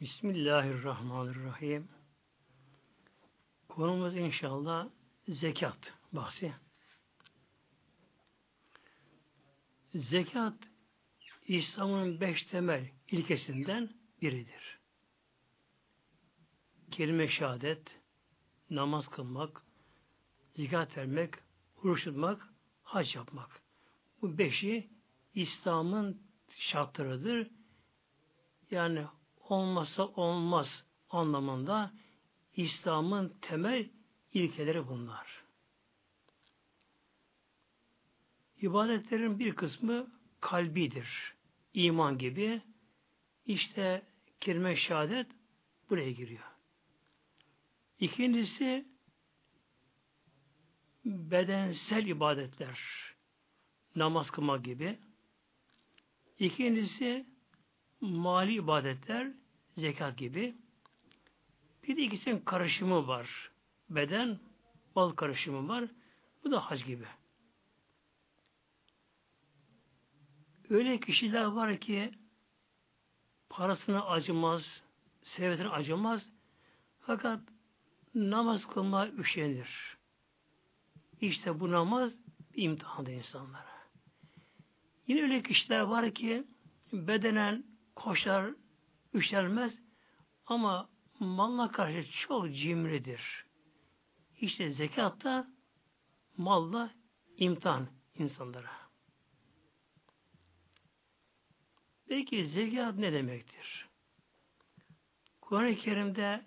Bismillahirrahmanirrahim. Konumuz inşallah zekat bahsi. Zekat İslam'ın beş temel ilkesinden biridir. Kelime şehadet, namaz kılmak, zekat vermek, oruç tutmak, hac yapmak. Bu beşi İslam'ın şartlarıdır. Yani olmazsa olmaz anlamında İslam'ın temel ilkeleri bunlar. İbadetlerin bir kısmı kalbidir. İman gibi. İşte kelime şehadet buraya giriyor. İkincisi bedensel ibadetler. Namaz kılma gibi. İkincisi mali ibadetler, zekat gibi. Bir de ikisinin karışımı var. Beden, bal karışımı var. Bu da hac gibi. Öyle kişiler var ki parasına acımaz, servetine acımaz. Fakat namaz kılma üşenir. İşte bu namaz bir imtihandır insanlara. Yine öyle kişiler var ki bedenen koşar, üşenmez ama malla karşı çok cimridir. İşte zekat da malla imtihan insanlara. Peki zekat ne demektir? Kur'an-ı Kerim'de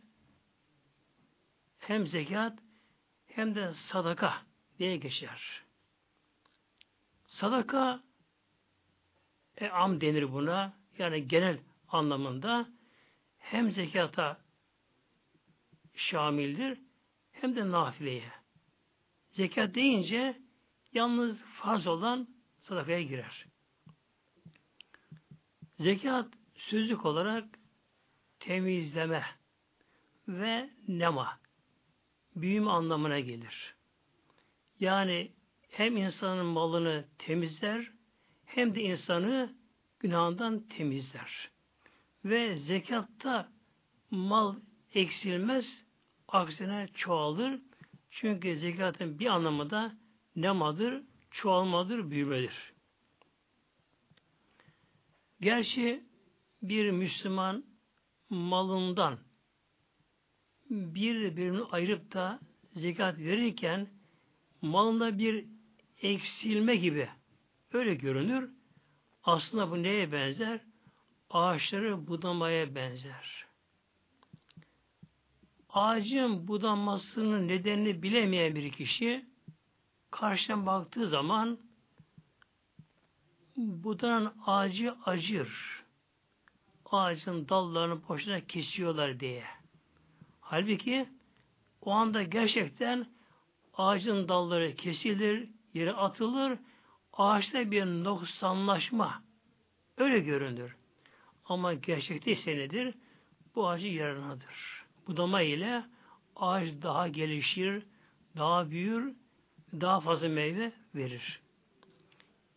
hem zekat hem de sadaka diye geçer. Sadaka e, am denir buna. Yani genel anlamında hem zekata şamildir hem de nafileye. Zekat deyince yalnız farz olan sadakaya girer. Zekat sözlük olarak temizleme ve nema büyüme anlamına gelir. Yani hem insanın malını temizler hem de insanı günahından temizler. Ve zekatta mal eksilmez, aksine çoğalır. Çünkü zekatın bir anlamı da nemadır, çoğalmadır, büyümedir. Gerçi bir Müslüman malından bir birini ayırıp da zekat verirken malında bir eksilme gibi öyle görünür. Aslında bu neye benzer? Ağaçları budamaya benzer. Ağacın budanmasının nedenini bilemeyen bir kişi karşıdan baktığı zaman budanan ağacı acır. Ağacın dallarını boşuna kesiyorlar diye. Halbuki o anda gerçekten ağacın dalları kesilir, yere atılır, ağaçta bir noksanlaşma öyle görünür. Ama gerçekte ise nedir? Bu ağacı yararınadır. Budama ile ağaç daha gelişir, daha büyür, daha fazla meyve verir.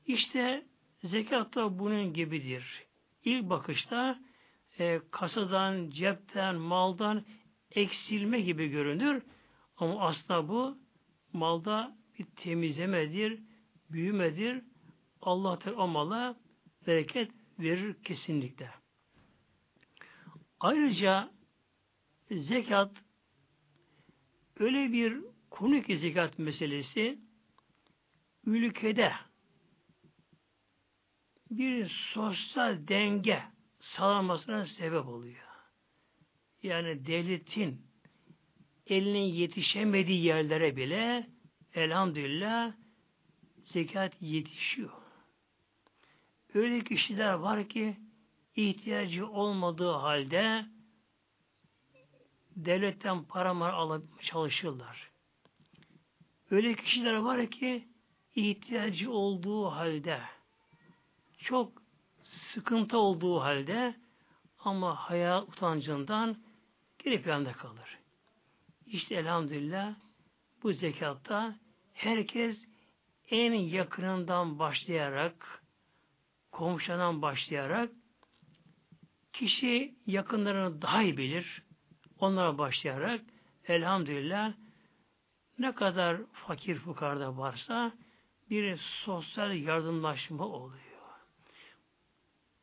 İşte zekat da bunun gibidir. İlk bakışta e, kasadan, cepten, maldan eksilme gibi görünür. Ama aslında bu malda bir temizlemedir, büyümedir. Allah o mala bereket verir kesinlikle. Ayrıca zekat öyle bir konu ki zekat meselesi ülkede bir sosyal denge sağlanmasına sebep oluyor. Yani devletin elinin yetişemediği yerlere bile elhamdülillah zekat yetişiyor. Öyle kişiler var ki ihtiyacı olmadığı halde devletten para mı alıp çalışırlar. Öyle kişiler var ki ihtiyacı olduğu halde çok sıkıntı olduğu halde ama hayat utancından geri planda kalır. İşte elhamdülillah bu zekatta herkes en yakınından başlayarak komşudan başlayarak Kişi yakınlarını daha iyi bilir. Onlara başlayarak elhamdülillah ne kadar fakir fukarda varsa bir sosyal yardımlaşma oluyor.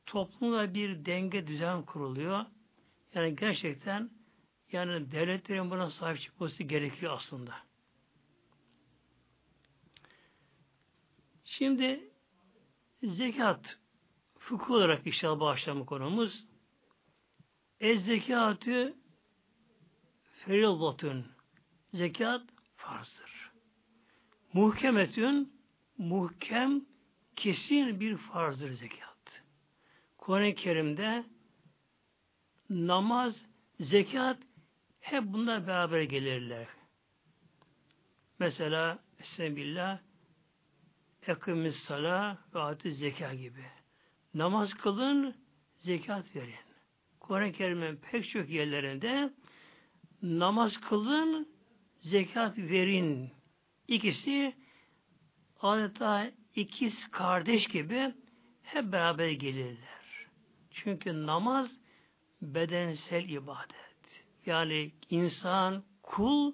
Toplumda bir denge düzen kuruluyor. Yani gerçekten yani devletlerin buna sahip çıkması gerekiyor aslında. Şimdi zekat fıkıh olarak inşallah başlama konumuz. Ez zekatı ferillatın. Zekat farzdır. Muhkemetün muhkem kesin bir farzdır zekat. Kur'an-ı Kerim'de namaz, zekat hep bunlar beraber gelirler. Mesela Estağfirullah Ekimiz sala ve atı zeka gibi. Namaz kılın, zekat verin. Kur'an-ı Kerim'in pek çok yerlerinde namaz kılın, zekat verin. İkisi adeta ikiz kardeş gibi hep beraber gelirler. Çünkü namaz bedensel ibadet. Yani insan, kul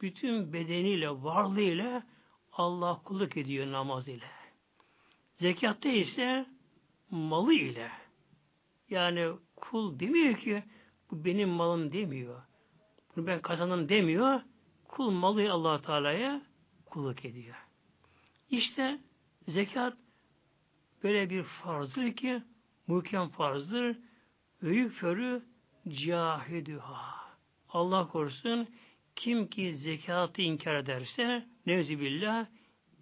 bütün bedeniyle, varlığıyla Allah kulluk ediyor namaz ile. Zekatta ise malı ile. Yani kul demiyor ki bu benim malım demiyor. Bunu ben kazanım demiyor. Kul malı allah Teala'ya kulluk ediyor. İşte zekat böyle bir farzdır ki muhkem farzdır. Büyük förü cahidüha. Allah korusun kim ki zekatı inkar ederse nevzibillah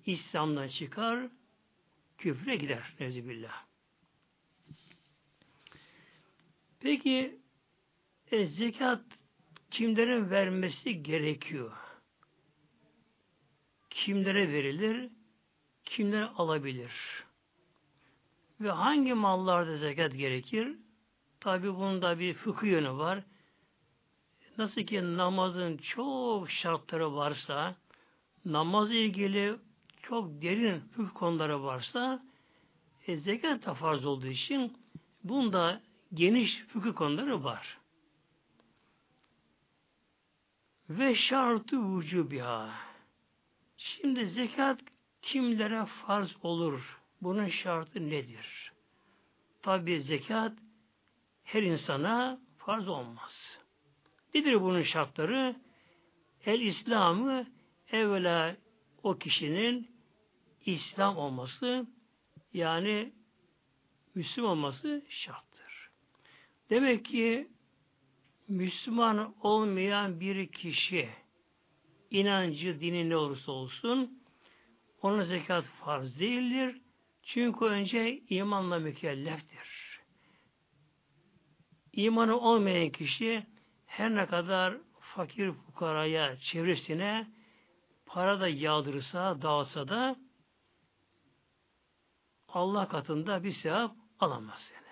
İslam'dan çıkar küfre gider nevzibillah. Peki e, zekat kimlerin vermesi gerekiyor? Kimlere verilir? Kimler alabilir? Ve hangi mallarda zekat gerekir? Tabi bunun da bir fıkıh yönü var. Nasıl ki namazın çok şartları varsa, namaz ilgili çok derin fıkıh konuları varsa, e, zekat da farz olduğu için bunda geniş fıkıh konuları var. Ve şartı vücubiha. Şimdi zekat kimlere farz olur? Bunun şartı nedir? Tabi zekat her insana farz olmaz. Nedir bunun şartları? El İslam'ı evvela o kişinin İslam olması yani Müslüman olması şarttır. Demek ki Müslüman olmayan bir kişi inancı, dini ne olursa olsun ona zekat farz değildir. Çünkü önce imanla mükelleftir. İmanı olmayan kişi her ne kadar fakir fukaraya, çevresine para da yağdırırsa, dağıtsa da Allah katında bir sevap alamaz yani.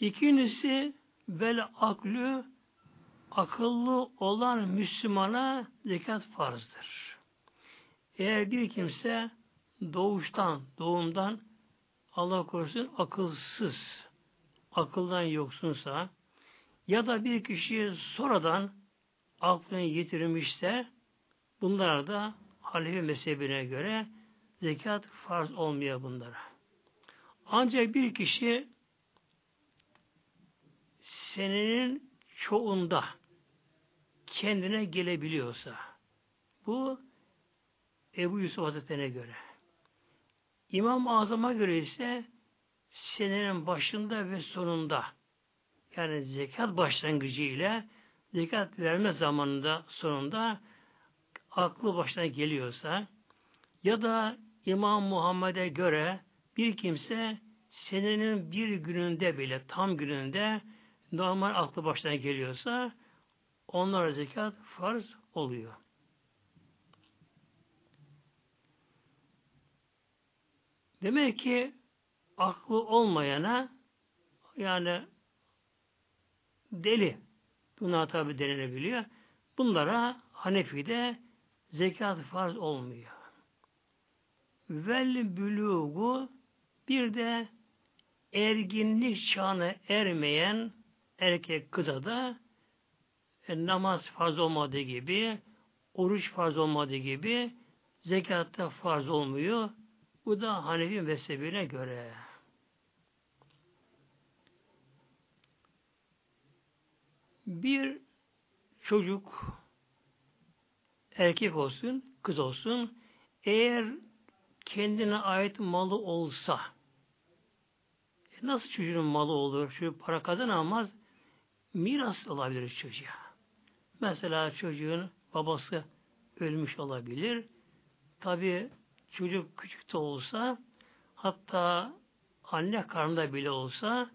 İkincisi vel aklü akıllı olan Müslümana zekat farzdır. Eğer bir kimse doğuştan, doğumdan Allah korusun akılsız, akıldan yoksunsa ya da bir kişi sonradan aklını yitirmişse bunlar da Hanefi mezhebine göre zekat farz olmuyor bunlara. Ancak bir kişi senenin çoğunda kendine gelebiliyorsa bu Ebu Yusuf Hazretleri'ne göre. İmam-ı Azam'a göre ise senenin başında ve sonunda yani zekat başlangıcı ile zekat verme zamanında sonunda aklı başına geliyorsa ya da İmam Muhammed'e göre bir kimse senenin bir gününde bile tam gününde normal aklı başına geliyorsa onlara zekat farz oluyor. Demek ki aklı olmayana yani deli buna tabi denilebiliyor. Bunlara Hanefi'de zekat farz olmuyor. Vel bülugu bir de erginlik çağına ermeyen erkek kıza da e, namaz farz olmadığı gibi, oruç farz olmadığı gibi zekatta farz olmuyor. Bu da Hanefi mezhebine göre. Bir çocuk erkek olsun, kız olsun eğer kendine ait malı olsa e nasıl çocuğun malı olur? Şu para kazanamaz miras olabilir çocuğa. Mesela çocuğun babası ölmüş olabilir. Tabi çocuk küçük de olsa hatta anne karnında bile olsa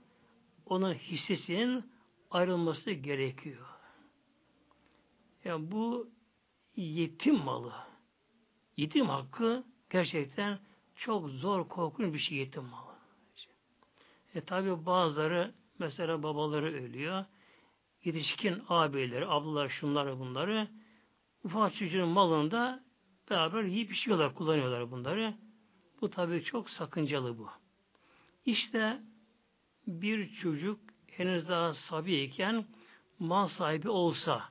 onun hissesinin ayrılması gerekiyor. Yani bu yetim malı. Yetim hakkı gerçekten çok zor, korkunç bir şey yetim malı. E tabi bazıları mesela babaları ölüyor. Yetişkin abileri, ablalar, şunları bunları ufak çocuğun malında beraber yiyip içiyorlar, kullanıyorlar bunları. Bu tabii çok sakıncalı bu. İşte bir çocuk henüz daha sabiyken mal sahibi olsa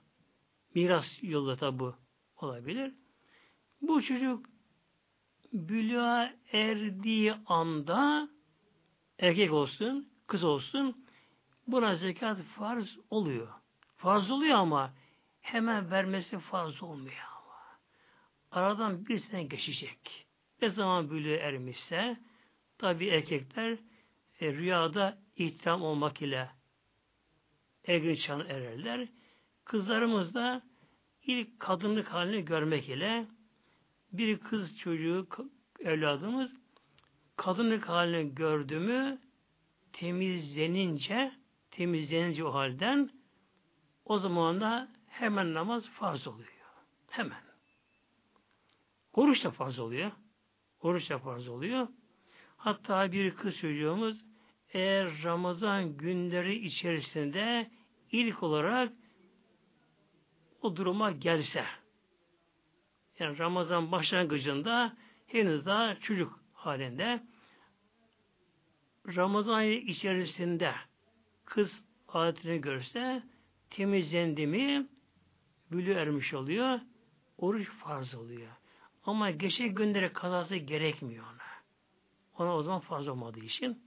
miras yolu tabi olabilir. Bu çocuk bülüğa erdiği anda erkek olsun, kız olsun buna zekat farz oluyor. Farz oluyor ama hemen vermesi farz olmuyor ama. Aradan bir sene geçecek. Ne zaman bülüğe ermişse tabi erkekler e, rüyada ihtiram olmak ile ergin çağına ererler. Kızlarımız da ilk kadınlık halini görmek ile bir kız çocuğu evladımız kadınlık halini gördü mü temizlenince temizlenince o halden o zaman da hemen namaz farz oluyor. Hemen. Oruç da farz oluyor. Oruç da farz oluyor. Hatta bir kız çocuğumuz eğer Ramazan günleri içerisinde ilk olarak o duruma gelse yani Ramazan başlangıcında henüz daha çocuk halinde Ramazan içerisinde kız adetini görse temizlendi mi bülü ermiş oluyor. Oruç farz oluyor. Ama geçen günlere kazası gerekmiyor ona. Ona o zaman farz olmadığı için.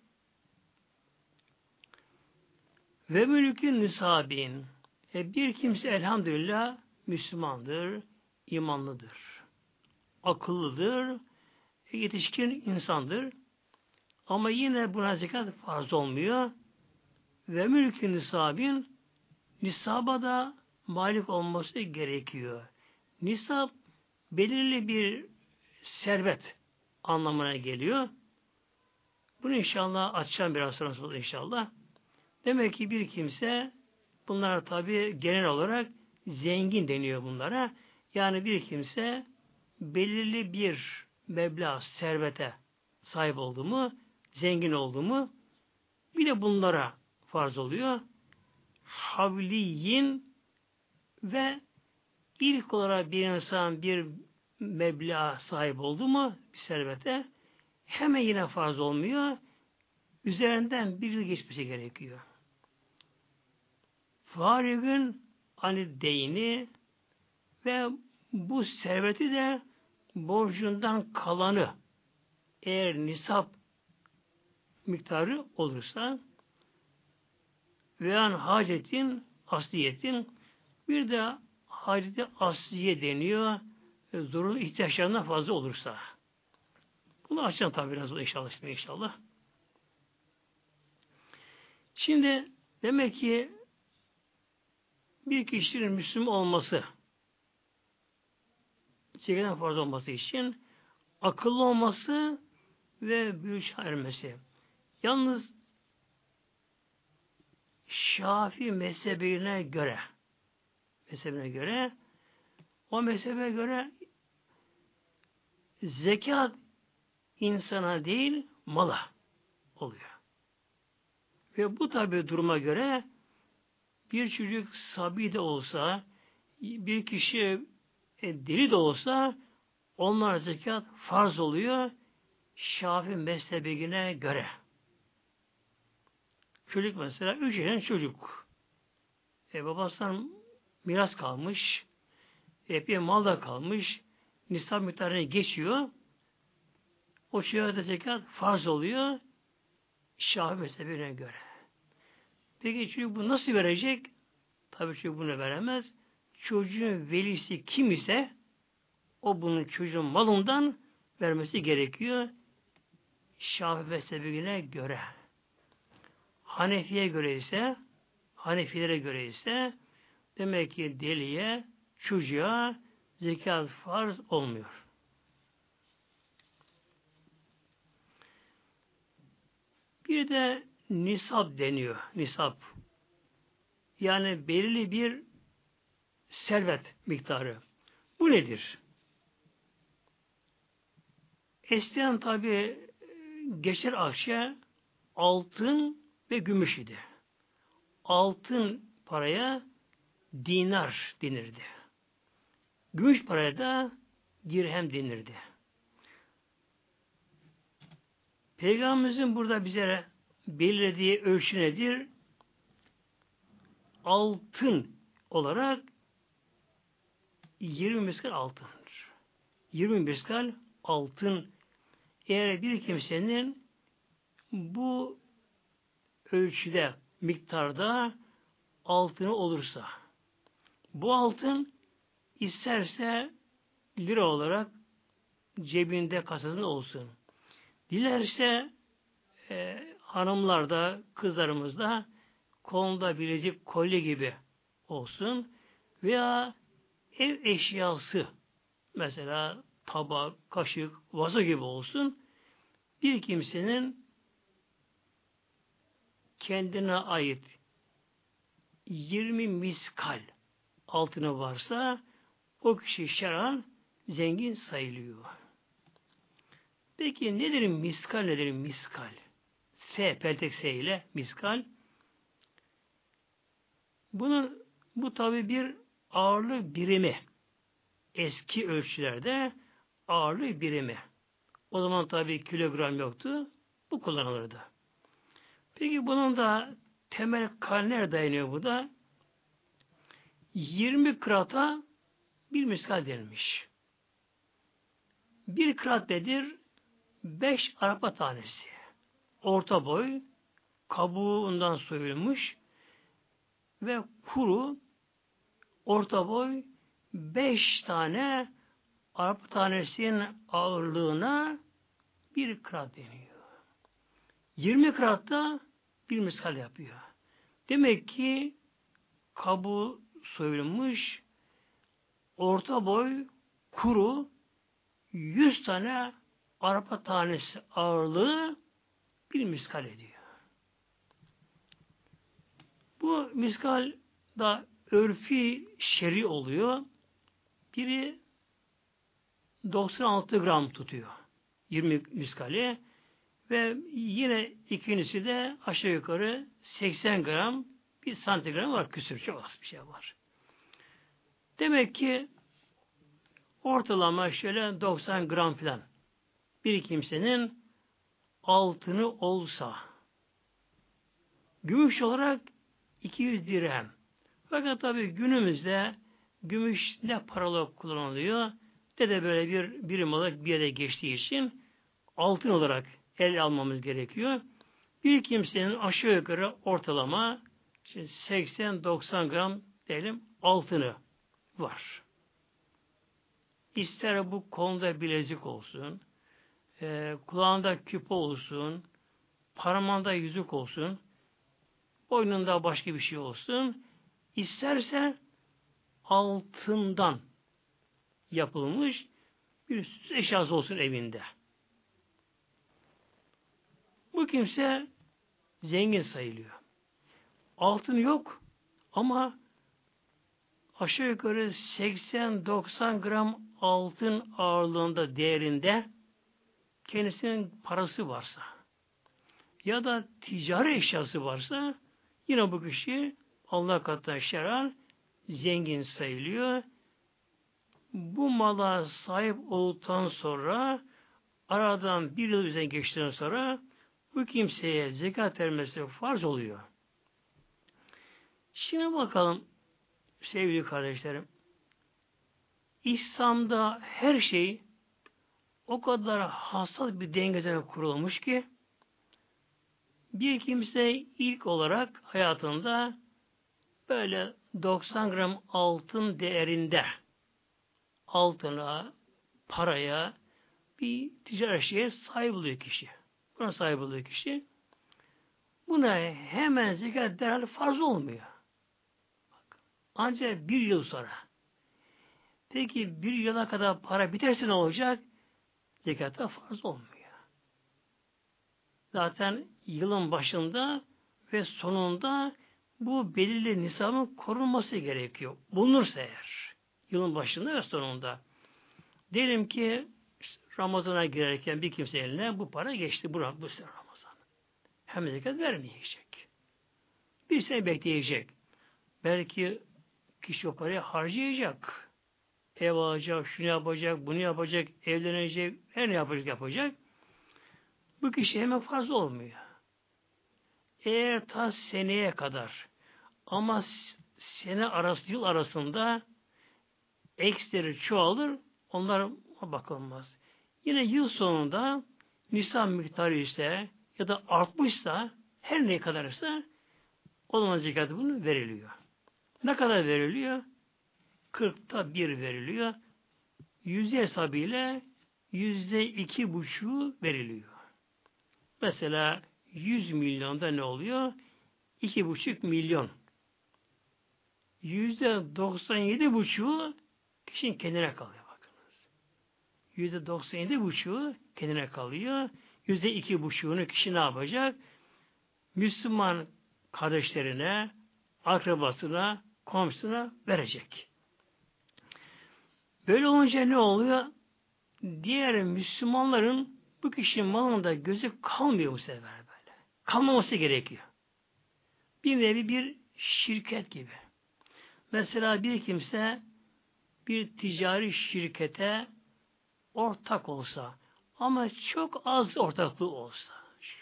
Ve mülkün nisabin. E bir kimse elhamdülillah Müslümandır, imanlıdır, akıllıdır, yetişkin insandır. Ama yine buna zekat farz olmuyor. Ve mülkün nisabin nisaba da malik olması gerekiyor. Nisab belirli bir servet anlamına geliyor. Bunu inşallah açacağım biraz sonra inşallah. Demek ki bir kimse bunlar tabi genel olarak zengin deniyor bunlara. Yani bir kimse belirli bir meblağ, servete sahip oldu mu, zengin oldu mu bir de bunlara farz oluyor. Havliyin ve ilk olarak bir insan bir meblağ sahip oldu mu bir servete hemen yine farz olmuyor. Üzerinden bir yıl geçmesi gerekiyor. Farigün ani deyni ve bu serveti de borcundan kalanı eğer nisap miktarı olursa ve an hacetin asliyetin bir de haceti asliye deniyor ve zorunlu ihtiyaçlarından fazla olursa. Bunu açacağım tabi biraz inşallah inşallah. Şimdi demek ki bir kişinin Müslüman olması çekiden fazla olması için akıllı olması ve büyük ermesi. Yalnız Şafi mezhebine göre mezhebine göre o mezhebe göre zekat insana değil mala oluyor. Ve bu tabi duruma göre bir çocuk sabi de olsa bir kişi e, deli de olsa onlar zekat farz oluyor Şafi mezhebine göre. Çocuk mesela üç yaşında çocuk. E, babasından miras kalmış. Epey mal da kalmış. Nisab miktarını geçiyor. O çocuğa da zekat farz oluyor. Şafi mezhebine göre. Peki çocuk bu nasıl verecek? Tabii çocuk bunu veremez. Çocuğun velisi kim ise o bunun çocuğun malından vermesi gerekiyor. Şafi mezhebine göre. Hanefi'ye göre ise Hanefilere göre ise demek ki deliye, çocuğa zekat farz olmuyor. Bir de nisap deniyor. Nisap. Yani belirli bir servet miktarı. Bu nedir? Eskiden tabi geçer akşa altın ve gümüş idi. Altın paraya dinar denirdi. Gümüş paraya da dirhem denirdi. Peygamberimizin burada bize belirlediği ölçü nedir? Altın olarak 20 miskal altındır. 20 miskal altın eğer bir kimsenin bu ölçüde, miktarda altını olursa bu altın isterse lira olarak cebinde kasasında olsun. Dilerse e, hanımlarda, kızlarımızda kolunda bilezik kolye gibi olsun veya ev eşyası mesela tabak, kaşık, vazo gibi olsun bir kimsenin kendine ait 20 miskal altını varsa o kişi şeran zengin sayılıyor. Peki nedir miskal nedir miskal? S, peltek S ile miskal. Bunun bu tabi bir ağırlık birimi. Eski ölçülerde ağırlık birimi. O zaman tabi kilogram yoktu. Bu kullanılırdı. Peki bunun da temel kaller dayanıyor bu da. 20 krata bir miskal denilmiş. Bir krat nedir? 5 arpa tanesi. Orta boy, kabuğundan soyulmuş ve kuru orta boy 5 tane arpa tanesinin ağırlığına bir krat deniyor. 20 kratta bir miskal yapıyor. Demek ki kabuğu soyulmuş orta boy kuru 100 tane arpa tanesi ağırlığı bir miskal ediyor. Bu miskal da örfi şeri oluyor. Biri 96 gram tutuyor. 20 miskali. Ve yine ikincisi de aşağı yukarı 80 gram bir santigram var. Küsür çok az bir şey var. Demek ki ortalama şöyle 90 gram falan bir kimsenin altını olsa gümüş olarak 200 dirhem. Fakat tabi günümüzde gümüş ne paralı kullanılıyor ne de böyle bir birim olarak bir yere geçtiği için altın olarak el almamız gerekiyor. Bir kimsenin aşağı yukarı ortalama 80-90 gram diyelim altını var. İster bu konuda bilezik olsun, e, kulağında küpe olsun, parmağında yüzük olsun, boynunda başka bir şey olsun, isterse altından yapılmış bir süs eşyası olsun evinde. Bu kimse zengin sayılıyor. Altın yok ama aşağı yukarı 80-90 gram altın ağırlığında değerinde kendisinin parası varsa ya da ticari eşyası varsa yine bu kişi Allah katında şeran zengin sayılıyor. Bu mala sahip olduktan sonra aradan bir yıl üzerine geçtikten sonra bu kimseye zekat vermesi farz oluyor. Şimdi bakalım sevgili kardeşlerim. İslam'da her şey o kadar hassas bir dengeden kurulmuş ki bir kimse ilk olarak hayatında böyle 90 gram altın değerinde altına, paraya, bir ticari şeye sahip oluyor kişi. Buna sahip oluyor kişi. Buna hemen zekat derhal farz olmuyor. Bak, ancak bir yıl sonra. Peki bir yıla kadar para biterse ne olacak? Zekata farz olmuyor. Zaten yılın başında ve sonunda bu belirli nisabın korunması gerekiyor. Bulunursa eğer. Yılın başında ve sonunda. Diyelim ki Ramazan'a girerken bir kimse eline bu para geçti. Bu, bu sene Ramazan. Hem zekat vermeyecek. Bir sene bekleyecek. Belki kişi o parayı harcayacak. Ev alacak, şunu yapacak, bunu yapacak, evlenecek, her ne yapacak yapacak. Bu kişi hemen fazla olmuyor. Eğer ta seneye kadar ama sene arası, yıl arasında eksleri çoğalır, onlar bakılmaz. Yine yıl sonunda nisan miktarı ise ya da artmışsa her ne kadarsa o zaman zekatı bunu veriliyor. Ne kadar veriliyor? Kırkta bir veriliyor. Yüzde hesabıyla yüzde iki buçuğu veriliyor. Mesela 100 milyonda ne oluyor? 2,5 milyon. Yüzde 97 buçuğu kişinin kendine kalıyor. Yüzde 97 buçuğu kendine kalıyor. Yüzde iki buçuğunu kişi ne yapacak? Müslüman kardeşlerine, akrabasına, komşusuna verecek. Böyle olunca ne oluyor? Diğer Müslümanların bu kişinin malında gözü kalmıyor bu sefer böyle. Kalmaması gerekiyor. Bir nevi bir şirket gibi. Mesela bir kimse bir ticari şirkete ortak olsa ama çok az ortaklığı olsa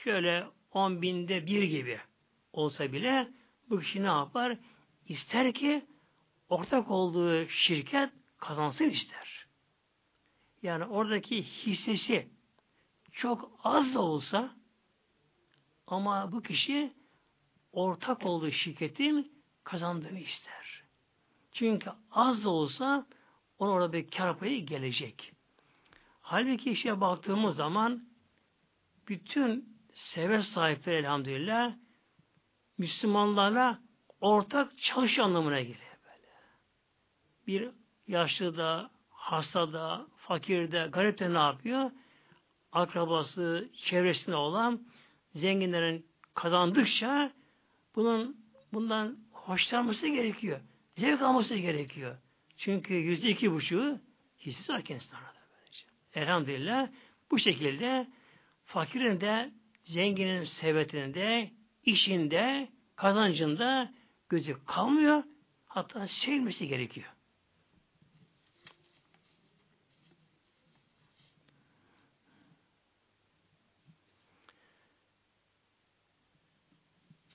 şöyle on binde bir gibi olsa bile bu kişi ne yapar? İster ki ortak olduğu şirket kazansın ister. Yani oradaki hissesi çok az da olsa ama bu kişi ortak olduğu şirketin kazandığını ister. Çünkü az da olsa ona orada bir kar payı gelecek. Halbuki işe baktığımız zaman bütün sever sahipleri elhamdülillah Müslümanlarla ortak çalış anlamına geliyor böyle. Bir yaşlı da, hasta da, fakir de, garip de ne yapıyor? akrabası, çevresinde olan zenginlerin kazandıkça bunun bundan hoşlanması gerekiyor. Zevk alması gerekiyor. Çünkü yüzde iki buçuğu hissi var kendisine Elhamdülillah bu şekilde fakirin de zenginin servetinde, işinde, kazancında gözü kalmıyor. Hatta sevmesi gerekiyor.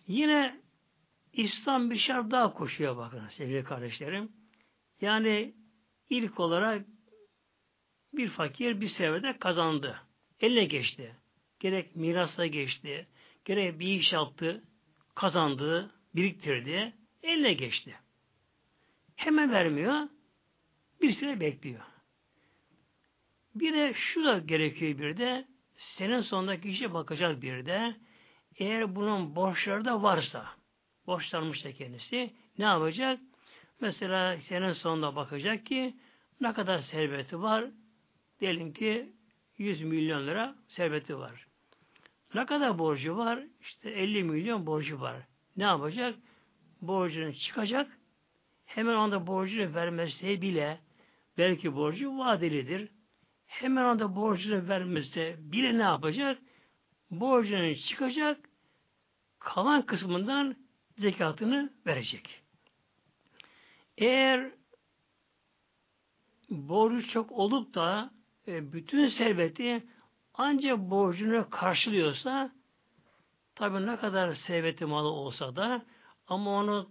Yine İslam bir şart daha koşuyor bakın sevgili kardeşlerim. Yani ilk olarak bir fakir bir sevede kazandı. Eline geçti. Gerek mirasla geçti. Gerek bir iş yaptı. Kazandı. Biriktirdi. Eline geçti. Hemen vermiyor. Bir süre bekliyor. Bir de şu da gerekiyor bir de senin sonundaki işe bakacak bir de eğer bunun borçları da varsa, borçlanmış da kendisi, ne yapacak? Mesela senin sonunda bakacak ki ne kadar serveti var? Diyelim ki 100 milyon lira serveti var. Ne kadar borcu var? İşte 50 milyon borcu var. Ne yapacak? Borcunu çıkacak. Hemen anda borcunu vermesi bile belki borcu vadelidir. Hemen anda borcunu vermesi bile ne yapacak? Borcunu çıkacak kalan kısmından zekatını verecek. Eğer borcu çok olup da e, bütün serveti ancak borcunu karşılıyorsa Tabi ne kadar serveti malı olsa da ama onu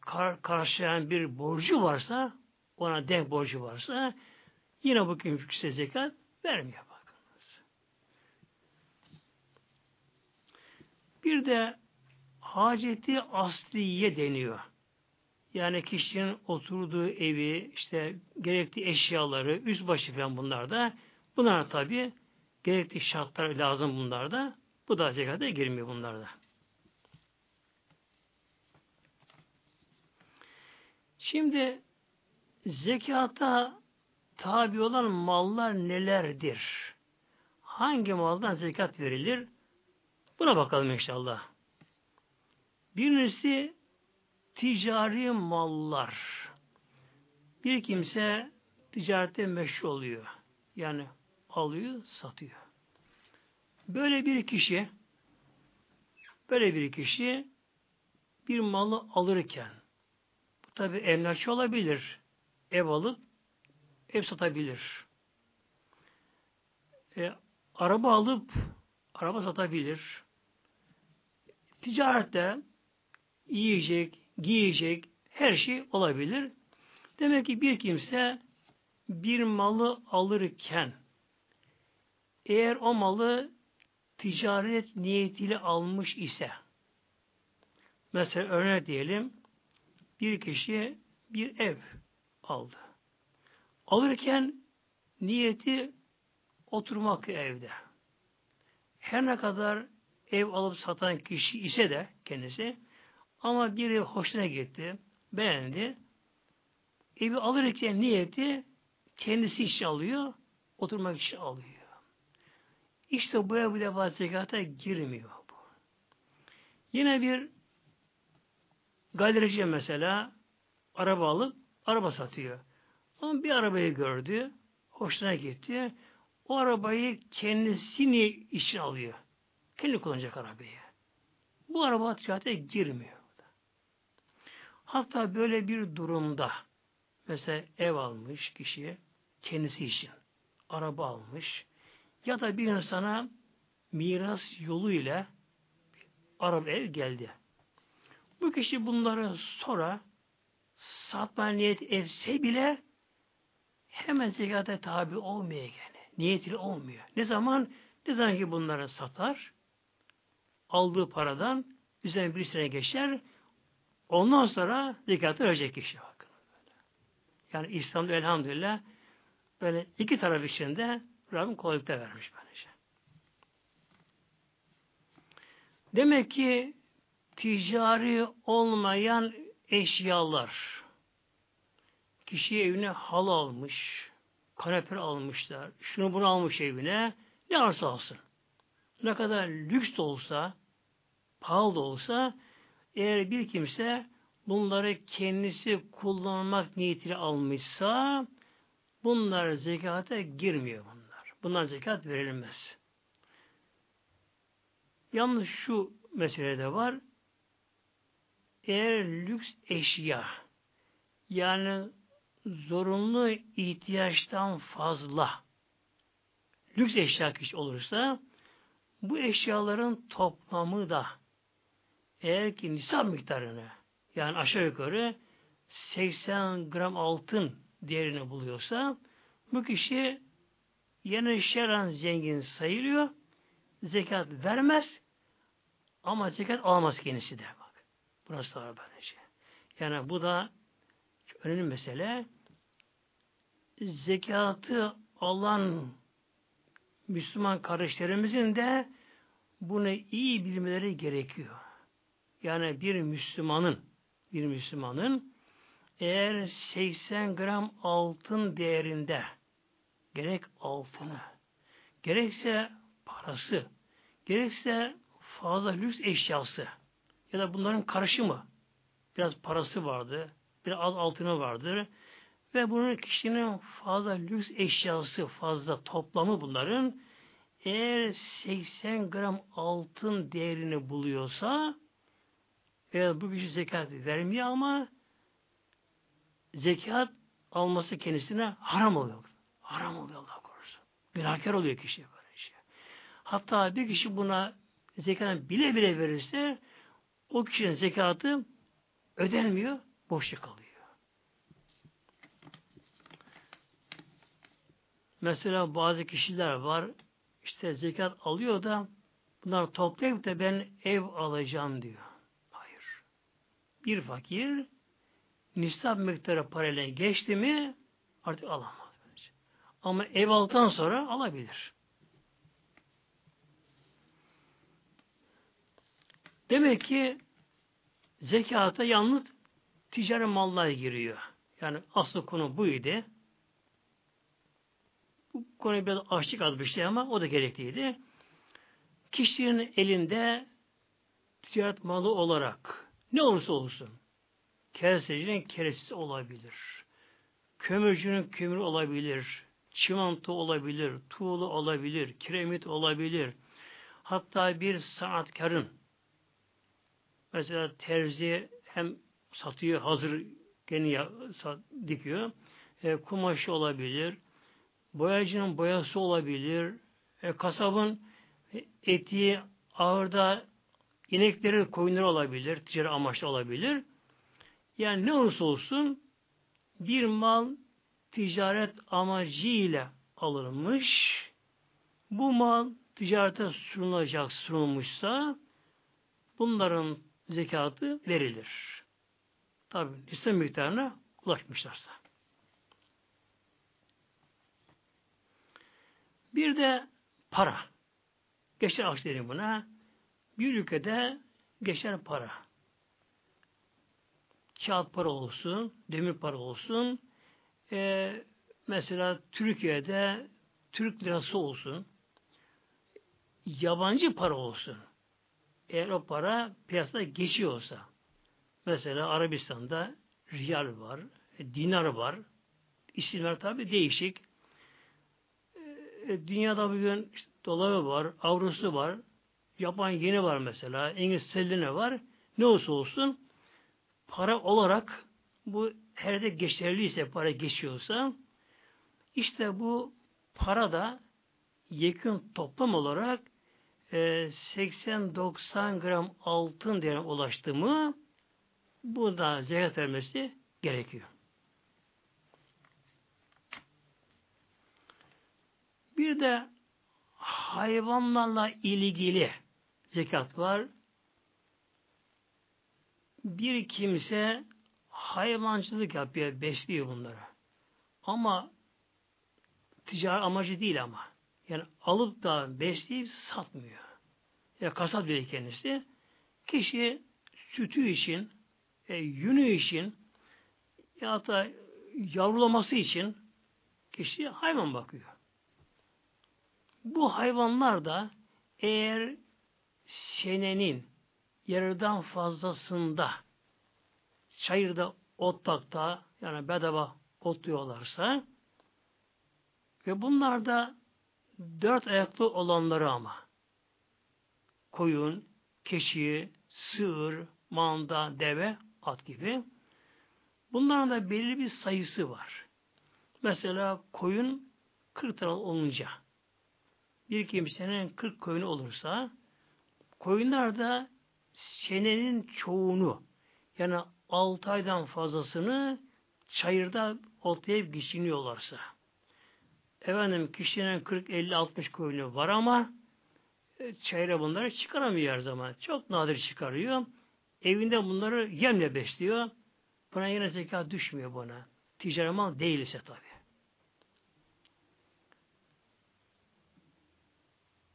kar karşılayan bir borcu varsa ona denk borcu varsa yine bu kimse zekat vermiyor bakınız. Bir de haceti asliye deniyor. Yani kişinin oturduğu evi, işte gerekli eşyaları, üst başı falan bunlar da bunlar tabi gerekli şartlar lazım bunlarda. Bu da zekata girmiyor bunlarda. Şimdi zekata tabi olan mallar nelerdir? Hangi maldan zekat verilir? Buna bakalım inşallah. Birincisi ticari mallar. Bir kimse ticarette meşhur oluyor. Yani alıyor, satıyor. Böyle bir kişi böyle bir kişi bir malı alırken bu tabi emlakçı olabilir. Ev alıp ev satabilir. E, araba alıp araba satabilir. Ticarette yiyecek, giyecek her şey olabilir. Demek ki bir kimse bir malı alırken eğer o malı ticaret niyetiyle almış ise mesela örnek diyelim bir kişi bir ev aldı. Alırken niyeti oturmak evde. Her ne kadar ev alıp satan kişi ise de kendisi ama biri hoşuna gitti, beğendi. Evi alırken niyeti kendisi için alıyor, oturmak için alıyor. İşte bu ev defa zekata girmiyor bu. Yine bir galerici mesela araba alıp araba satıyor. Ama bir arabayı gördü, hoşuna gitti. O arabayı kendisini için alıyor. Kendi kullanacak arabayı. Bu araba ticarete girmiyor. Hatta böyle bir durumda mesela ev almış kişi kendisi için araba almış ya da bir insana miras yoluyla araba ev geldi. Bu kişi bunları sonra satma niyet etse bile hemen zekata tabi olmuyor yani. Niyetiyle olmuyor. Ne zaman? Ne zaman ki bunları satar aldığı paradan üzerine bir sene geçer Ondan sonra zekatı verecek kişi bakın. Yani İslam'da elhamdülillah böyle iki taraf içinde Rabbim kolaylıkta vermiş böylece. Demek ki ticari olmayan eşyalar kişi evine halı almış, kaneper almışlar, şunu bunu almış evine, ne arsa alsın. Ne kadar lüks de olsa, pahalı da olsa, eğer bir kimse bunları kendisi kullanmak niyetiyle almışsa bunlar zekata girmiyor bunlar. Bunlar zekat verilmez. Yalnız şu meselede var. Eğer lüks eşya yani zorunlu ihtiyaçtan fazla lüks eşya olursa bu eşyaların toplamı da eğer ki nisap miktarını yani aşağı yukarı 80 gram altın değerini buluyorsa bu kişi yine şeran zengin sayılıyor. Zekat vermez ama zekat alamaz kendisi de bak. Burası da var böylece. Yani bu da önemli mesele. Zekatı alan Müslüman kardeşlerimizin de bunu iyi bilmeleri gerekiyor. Yani bir Müslümanın bir Müslümanın eğer 80 gram altın değerinde gerek altını, gerekse parası, gerekse fazla lüks eşyası ya da bunların karışımı biraz parası vardı, biraz az altını vardır ve bunun kişinin fazla lüks eşyası fazla toplamı bunların eğer 80 gram altın değerini buluyorsa eğer bu kişi zekat vermiyor ama zekat alması kendisine haram oluyor. Haram oluyor Allah korusun. Günahkar oluyor kişi böyle şey. Hatta bir kişi buna zekatını bile bile verirse o kişinin zekatı ödenmiyor, boşta kalıyor. Mesela bazı kişiler var, işte zekat alıyor da bunlar toplayıp da ben ev alacağım diyor. Bir fakir nisap miktarı parayla geçti mi artık alamaz. Ama ev aldıktan sonra alabilir. Demek ki zekata yalnız ticari mallar giriyor. Yani asıl konu buydu. Bu konu biraz açlık az bir şey ama o da gerekliydi. Kişinin elinde ticaret malı olarak ne olursa olsun keresecinin keresi olabilir. Kömürcünün kömür olabilir. Çimento olabilir. Tuğlu olabilir. Kiremit olabilir. Hatta bir sanatkarın mesela terzi hem satıyor hazır gene dikiyor. E, kumaşı olabilir. Boyacının boyası olabilir. E, kasabın eti ağırda inekleri, koyunları olabilir. Ticari amaçlı olabilir. Yani ne olursa olsun bir mal ticaret amacıyla alınmış. Bu mal ticarete sunulacak, sunulmuşsa bunların zekatı verilir. Tabi liste miktarına ulaşmışlarsa. Bir de para. Geçer akç derim buna. Bir ülkede geçer para. Kağıt para olsun, demir para olsun. Ee, mesela Türkiye'de Türk lirası olsun. Yabancı para olsun. Eğer o para piyasada geçiyorsa. Mesela Arabistan'da riyal var, dinar var. İsimler tabi değişik. E, dünyada bugün işte doları var, avrosu var, Japan yeni var mesela, İngiliz sterlini var. Ne olsa olsun para olarak bu her de geçerliyse, para geçiyorsa işte bu para da yekün toplam olarak 80-90 e, gram altın değerine ulaştı mı bu da zekat vermesi gerekiyor. Bir de hayvanlarla ilgili zekat var. Bir kimse hayvancılık yapıyor, besliyor bunları. Ama ticari amacı değil ama. Yani alıp da besleyip satmıyor. Ya kasap değil kendisi. Kişi sütü için, e, yünü için ya da yavrulaması için kişi hayvan bakıyor. Bu hayvanlar da eğer senenin yarıdan fazlasında çayırda otlakta yani bedava otluyorlarsa ve bunlar da dört ayaklı olanları ama koyun, keçi, sığır, manda, deve, at gibi bunların da belirli bir sayısı var. Mesela koyun 40 tane olunca bir kimsenin 40 koyunu olursa koyunlar da senenin çoğunu yani 6 aydan fazlasını çayırda otlayıp geçiniyorlarsa efendim kişinin 40, 50, 60 koyunu var ama e, çayıra bunları çıkaramıyor her zaman. Çok nadir çıkarıyor. Evinde bunları yemle besliyor. Buna yine zekat düşmüyor buna. Ticari mal değilse tabi.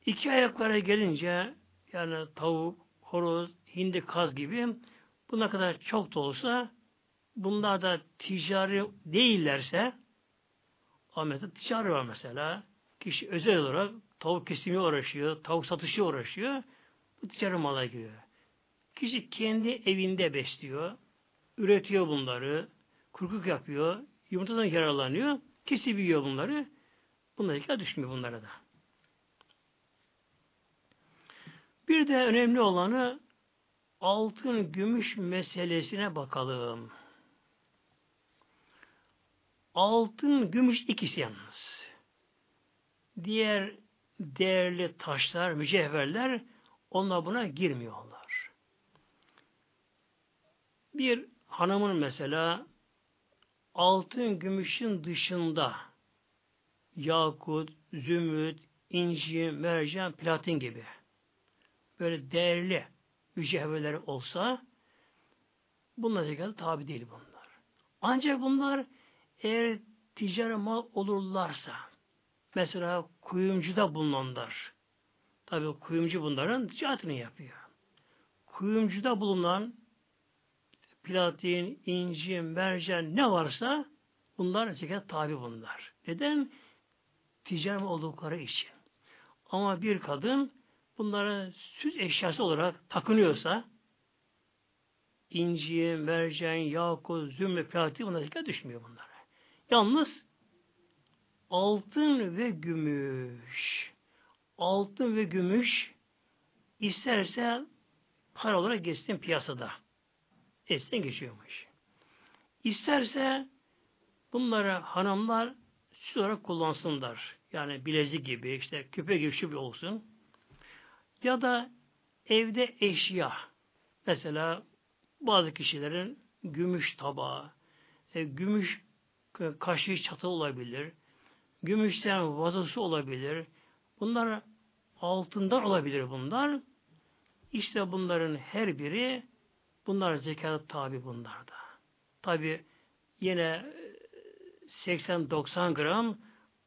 İki ayaklara gelince yani tavuk, horoz, hindi, kaz gibi buna kadar çok da olsa bunlar da ticari değillerse mesela ticari var mesela kişi özel olarak tavuk kesimi uğraşıyor, tavuk satışı uğraşıyor bu ticari mala giriyor. Kişi kendi evinde besliyor, üretiyor bunları, kurkuk yapıyor, yumurtadan yararlanıyor, kesip yiyor bunları. Bunlar düşmüyor bunlara da. Bir de önemli olanı altın gümüş meselesine bakalım. Altın gümüş ikisi yalnız. Diğer değerli taşlar, mücevherler Onlar buna girmiyorlar. Bir hanımın mesela altın gümüşün dışında yakut, zümrüt, inci, mercan, platin gibi böyle değerli mücevherler olsa bunlar zekata tabi değil bunlar. Ancak bunlar eğer ticari mal olurlarsa mesela kuyumcuda bulunanlar tabi kuyumcu bunların ticaretini yapıyor. Kuyumcuda bulunan platin, inci, mercan ne varsa bunlar zekat tabi bunlar. Neden? Ticari oldukları için. Ama bir kadın bunlara süs eşyası olarak takınıyorsa inci, mercan, yakut, zümrüt, platin bunlar zekat düşmüyor bunlara. Yalnız altın ve gümüş altın ve gümüş isterse para olarak geçsin piyasada. Eskiden geçiyormuş. İsterse bunları hanımlar süs olarak kullansınlar. Yani bilezik gibi, işte küpe gibi bir olsun. Ya da evde eşya. Mesela bazı kişilerin gümüş tabağı, e, gümüş kaşığı çatı olabilir, gümüşten vazosu olabilir. Bunlar altından olabilir bunlar. İşte bunların her biri bunlar zekat tabi bunlarda. Tabi yine 80-90 gram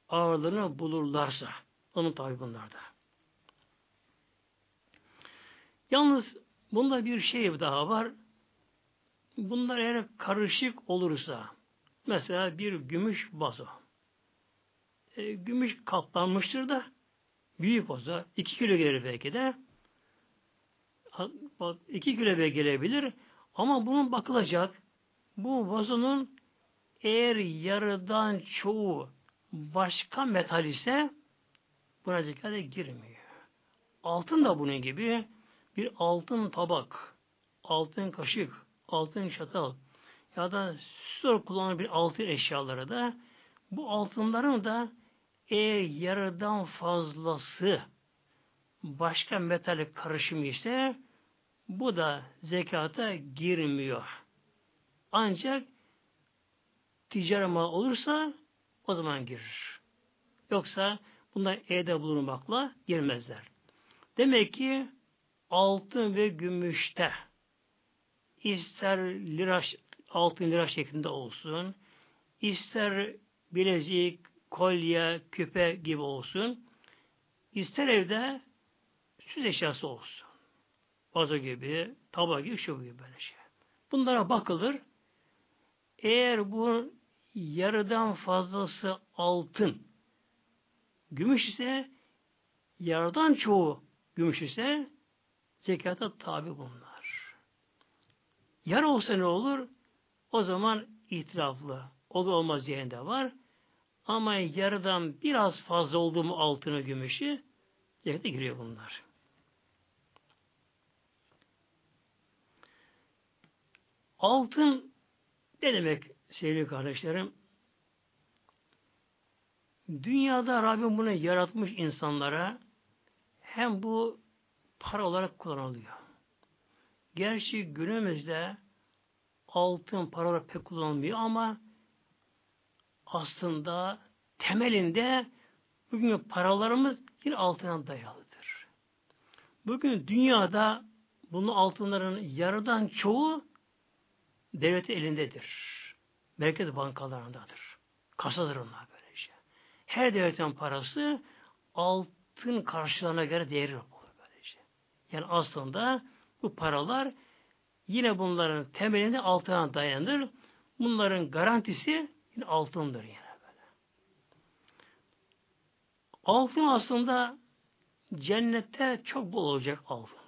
ağırlığını bulurlarsa onun tabi bunlarda. Yalnız bunda bir şey daha var. Bunlar eğer karışık olursa mesela bir gümüş vazo e, gümüş kaplanmıştır da büyük olsa iki kilo gelir belki de iki kilo bile gelebilir ama bunun bakılacak bu vazonun eğer yarıdan çoğu başka metal ise buna zekata girmiyor. Altın da bunun gibi bir altın tabak, altın kaşık, altın çatal ya da süs kullanılan bir altın eşyaları da bu altınların da eğer yarıdan fazlası başka metalik karışımı ise bu da zekata girmiyor. Ancak ticari mal olursa o zaman girir. Yoksa bunlar evde bulunmakla girmezler. Demek ki altın ve gümüşte ister lira altın lira şeklinde olsun, ister bilezik, kolye, küpe gibi olsun, ister evde süs eşyası olsun. Vazo gibi, tabak gibi, şu gibi böyle şey. Bunlara bakılır. Eğer bu yarıdan fazlası altın, gümüş ise yarıdan çoğu gümüş ise zekata tabi bunlar. Yarı olsa ne olur? O zaman itiraflı. Olur olmaz yerinde var. Ama yarıdan biraz fazla oldu mu altını gümüşü zekata giriyor bunlar. Altın ne demek sevgili kardeşlerim? Dünyada Rabbim bunu yaratmış insanlara hem bu para olarak kullanılıyor. Gerçi günümüzde altın para pek kullanılmıyor ama aslında temelinde bugün paralarımız bir altına dayalıdır. Bugün dünyada bunun altınların yarıdan çoğu devlet elindedir. Merkez bankalarındadır. Kasadır onlar böylece. Her devletin parası altın karşılığına göre değeri. Yani aslında bu paralar yine bunların temelinde altına dayanır. Bunların garantisi yine altındır yine böyle. Altın aslında cennette çok bol olacak altın.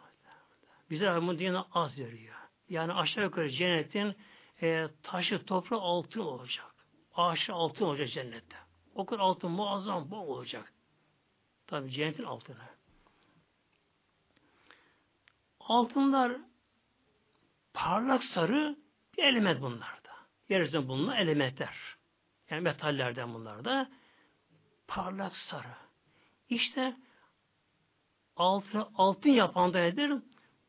Bize Rabbim dini az veriyor. Yani aşağı yukarı cennetin e, taşı toprağı altın olacak. Ağaçı altın olacak cennette. O kadar altın muazzam bol olacak. Tabi cennetin altını. Altınlar parlak sarı bir element bunlarda. Yeryüzünde bulunan elementler. Yani metallerden bunlar da parlak sarı. İşte altını altın yapan da nedir?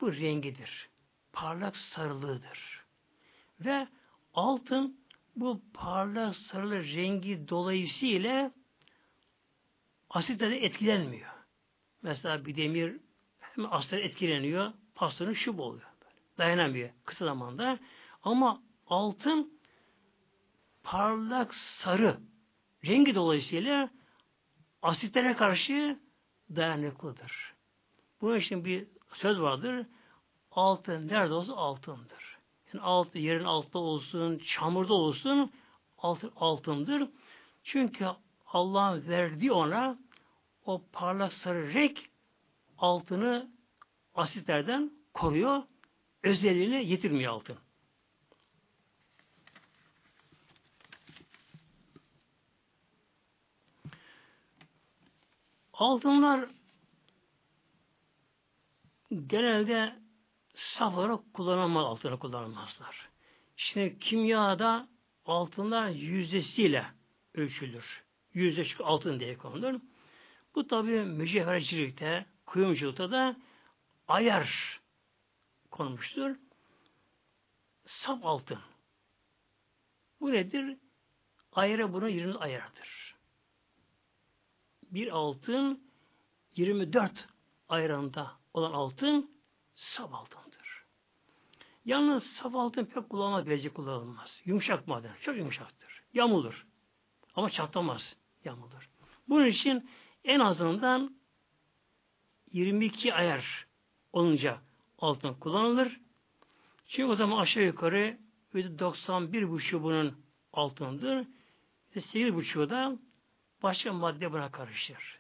Bu rengidir. Parlak sarılığıdır. Ve altın bu parlak sarılı rengi dolayısıyla asitlerde etkilenmiyor. Mesela bir demir hem asitlere etkileniyor, paslanın şub oluyor. Dayanamıyor kısa zamanda. Ama altın parlak sarı rengi dolayısıyla asitlere karşı dayanıklıdır. Bunun için bir söz vardır. Altın nerede olsa altındır. Yani altı yerin altta olsun, çamurda olsun altın altındır. Çünkü Allah'ın verdiği ona o parlak sarı renk altını asitlerden koruyor. Özelliğini yitirmiyor altın. Altınlar genelde saf olarak kullanılmaz, altını kullanılmazlar. Şimdi kimyada altınlar yüzdesiyle ölçülür. Yüzde altın diye konulur. Bu tabi mücevhercilikte, kuyumculukta da ayar konmuştur. Saf altın. Bu nedir? Ayara bunu 20 ayardır. Bir altın 24 ayarında olan altın saf altındır. Yalnız saf altın pek kullanılmaz, bilecek kullanılmaz. Yumuşak maden, çok yumuşaktır. Yamulur. Ama çatlamaz, yamulur. Bunun için en azından 22 ayar olunca altın kullanılır. Çünkü o zaman aşağı yukarı %91 bunun altındır. %8,5'u da başka madde buna karışır.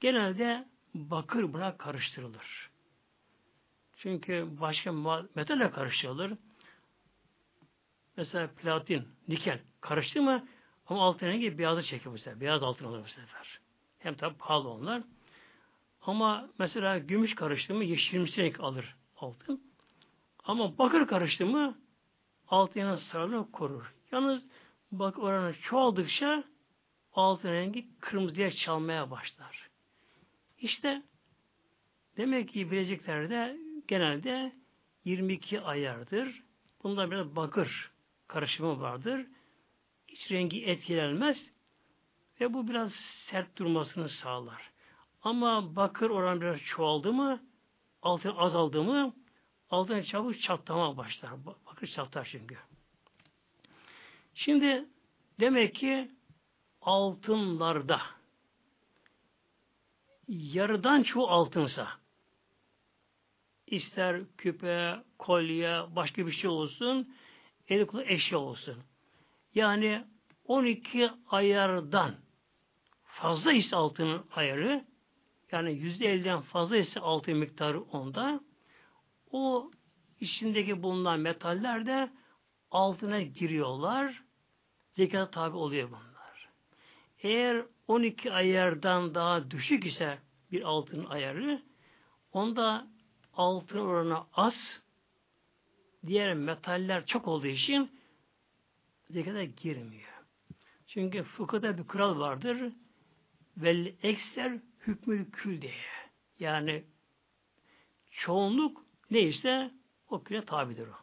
Genelde bakır buna karıştırılır. Çünkü başka metalle karıştırılır. Mesela platin, nikel karıştı mı ama altın rengi beyazı çekiyor bu sefer. Beyaz altın olur bu sefer. Hem tabi pahalı onlar. Ama mesela gümüş karıştı mı yeşilimsi alır altın. Ama bakır karıştı mı altının sarılığını korur. Yalnız bak oranı çoğaldıkça altın rengi kırmızıya çalmaya başlar. İşte demek ki bileceklerde genelde 22 ayardır. Bunda biraz bakır karışımı vardır. Hiç rengi etkilenmez ve bu biraz sert durmasını sağlar. Ama bakır oran biraz çoğaldı mı, altın azaldı mı, altın çabuk çatlama başlar. Bakır çatlar çünkü. Şimdi demek ki altınlarda yarıdan çoğu altınsa ister küpe, kolye, başka bir şey olsun, el kulu eşya olsun. Yani 12 ayardan fazla ise altının ayarı, yani yüzde elden fazla ise altın miktarı onda, o içindeki bulunan metaller de altına giriyorlar, zekata tabi oluyor bunlar. Eğer 12 ayardan daha düşük ise bir altın ayarı, onda altın oranı az, diğer metaller çok olduğu için zekata girmiyor. Çünkü fıkıhda bir kural vardır. Vel ekser hükmül kül diye. Yani çoğunluk neyse o küle tabidir o.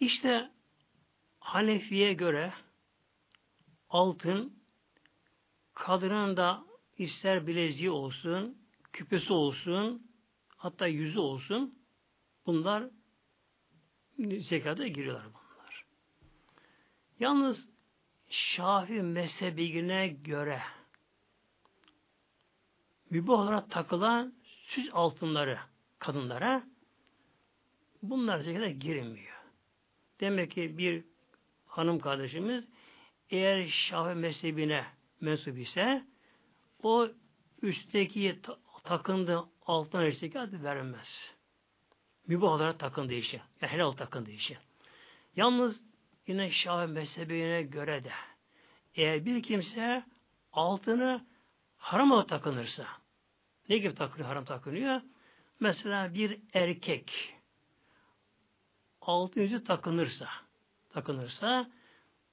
İşte Hanefi'ye göre altın kadının da ister bileziği olsun, küpesi olsun, hatta yüzü olsun bunlar zekata giriyorlar. Yalnız Şafi mezhebine göre mübah olarak takılan süs altınları kadınlara bunlar zekata girilmiyor. Demek ki bir hanım kardeşimiz eğer Şafi mezhebine mensup ise o üstteki takındığı altına zekat vermez. Mübah olarak takındığı için. Yani helal takındığı için. Yalnız yine Şafi mezhebine göre de eğer bir kimse altını haram takınırsa ne gibi takınıyor, haram takınıyor? Mesela bir erkek altın yüzü takınırsa takınırsa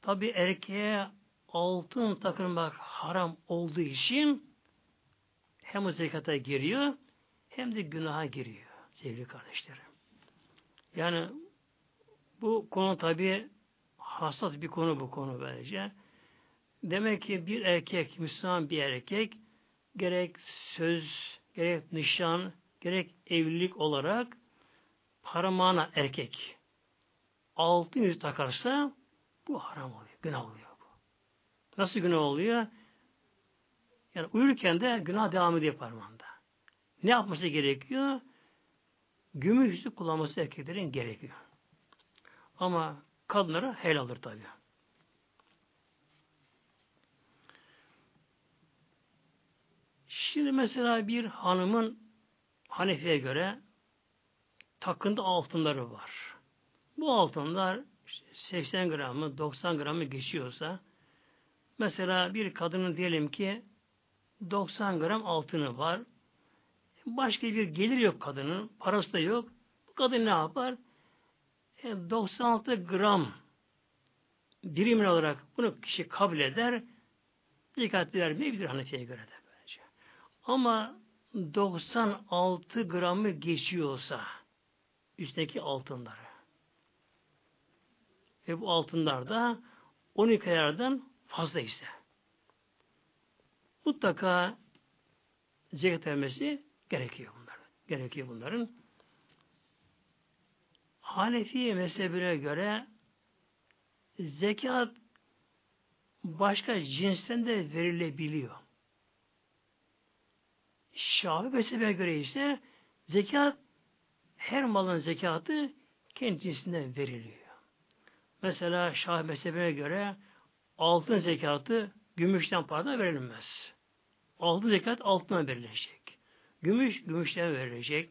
tabi erkeğe altın takılmak haram olduğu için hem o zekata giriyor hem de günaha giriyor sevgili kardeşlerim. Yani bu konu tabi hassas bir konu bu konu böylece. Demek ki bir erkek, Müslüman bir erkek gerek söz, gerek nişan, gerek evlilik olarak parmağına erkek altın yüz takarsa bu haram oluyor, günah oluyor bu. Nasıl günah oluyor? Yani uyurken de günah devam ediyor parmağında. Ne yapması gerekiyor? Gümüş yüzü kullanması erkeklerin gerekiyor. Ama kadınlara helaldir tabi. Şimdi mesela bir hanımın Hanefi'ye göre takında altınları var. Bu altınlar 80 gramı, 90 gramı geçiyorsa mesela bir kadının diyelim ki 90 gram altını var. Başka bir gelir yok kadının. Parası da yok. Bu kadın ne yapar? E, 96 gram birimli olarak bunu kişi kabul eder. Dikkat vermeyebilir Hanefi'ye göre de bence. Ama 96 gramı geçiyorsa üstteki altınları ve bu altınlar da 12 ayardan fazla ise mutlaka zekat vermesi gerekiyor bunların. Gerekiyor bunların. Hanefi mezhebine göre zekat başka cinsten de verilebiliyor. Şafi mezhebine göre ise zekat her malın zekatı kendi cinsinden veriliyor. Mesela Şafi mezhebine göre altın zekatı gümüşten paradan verilmez. Altın zekat altından verilecek. Gümüş gümüşten verilecek.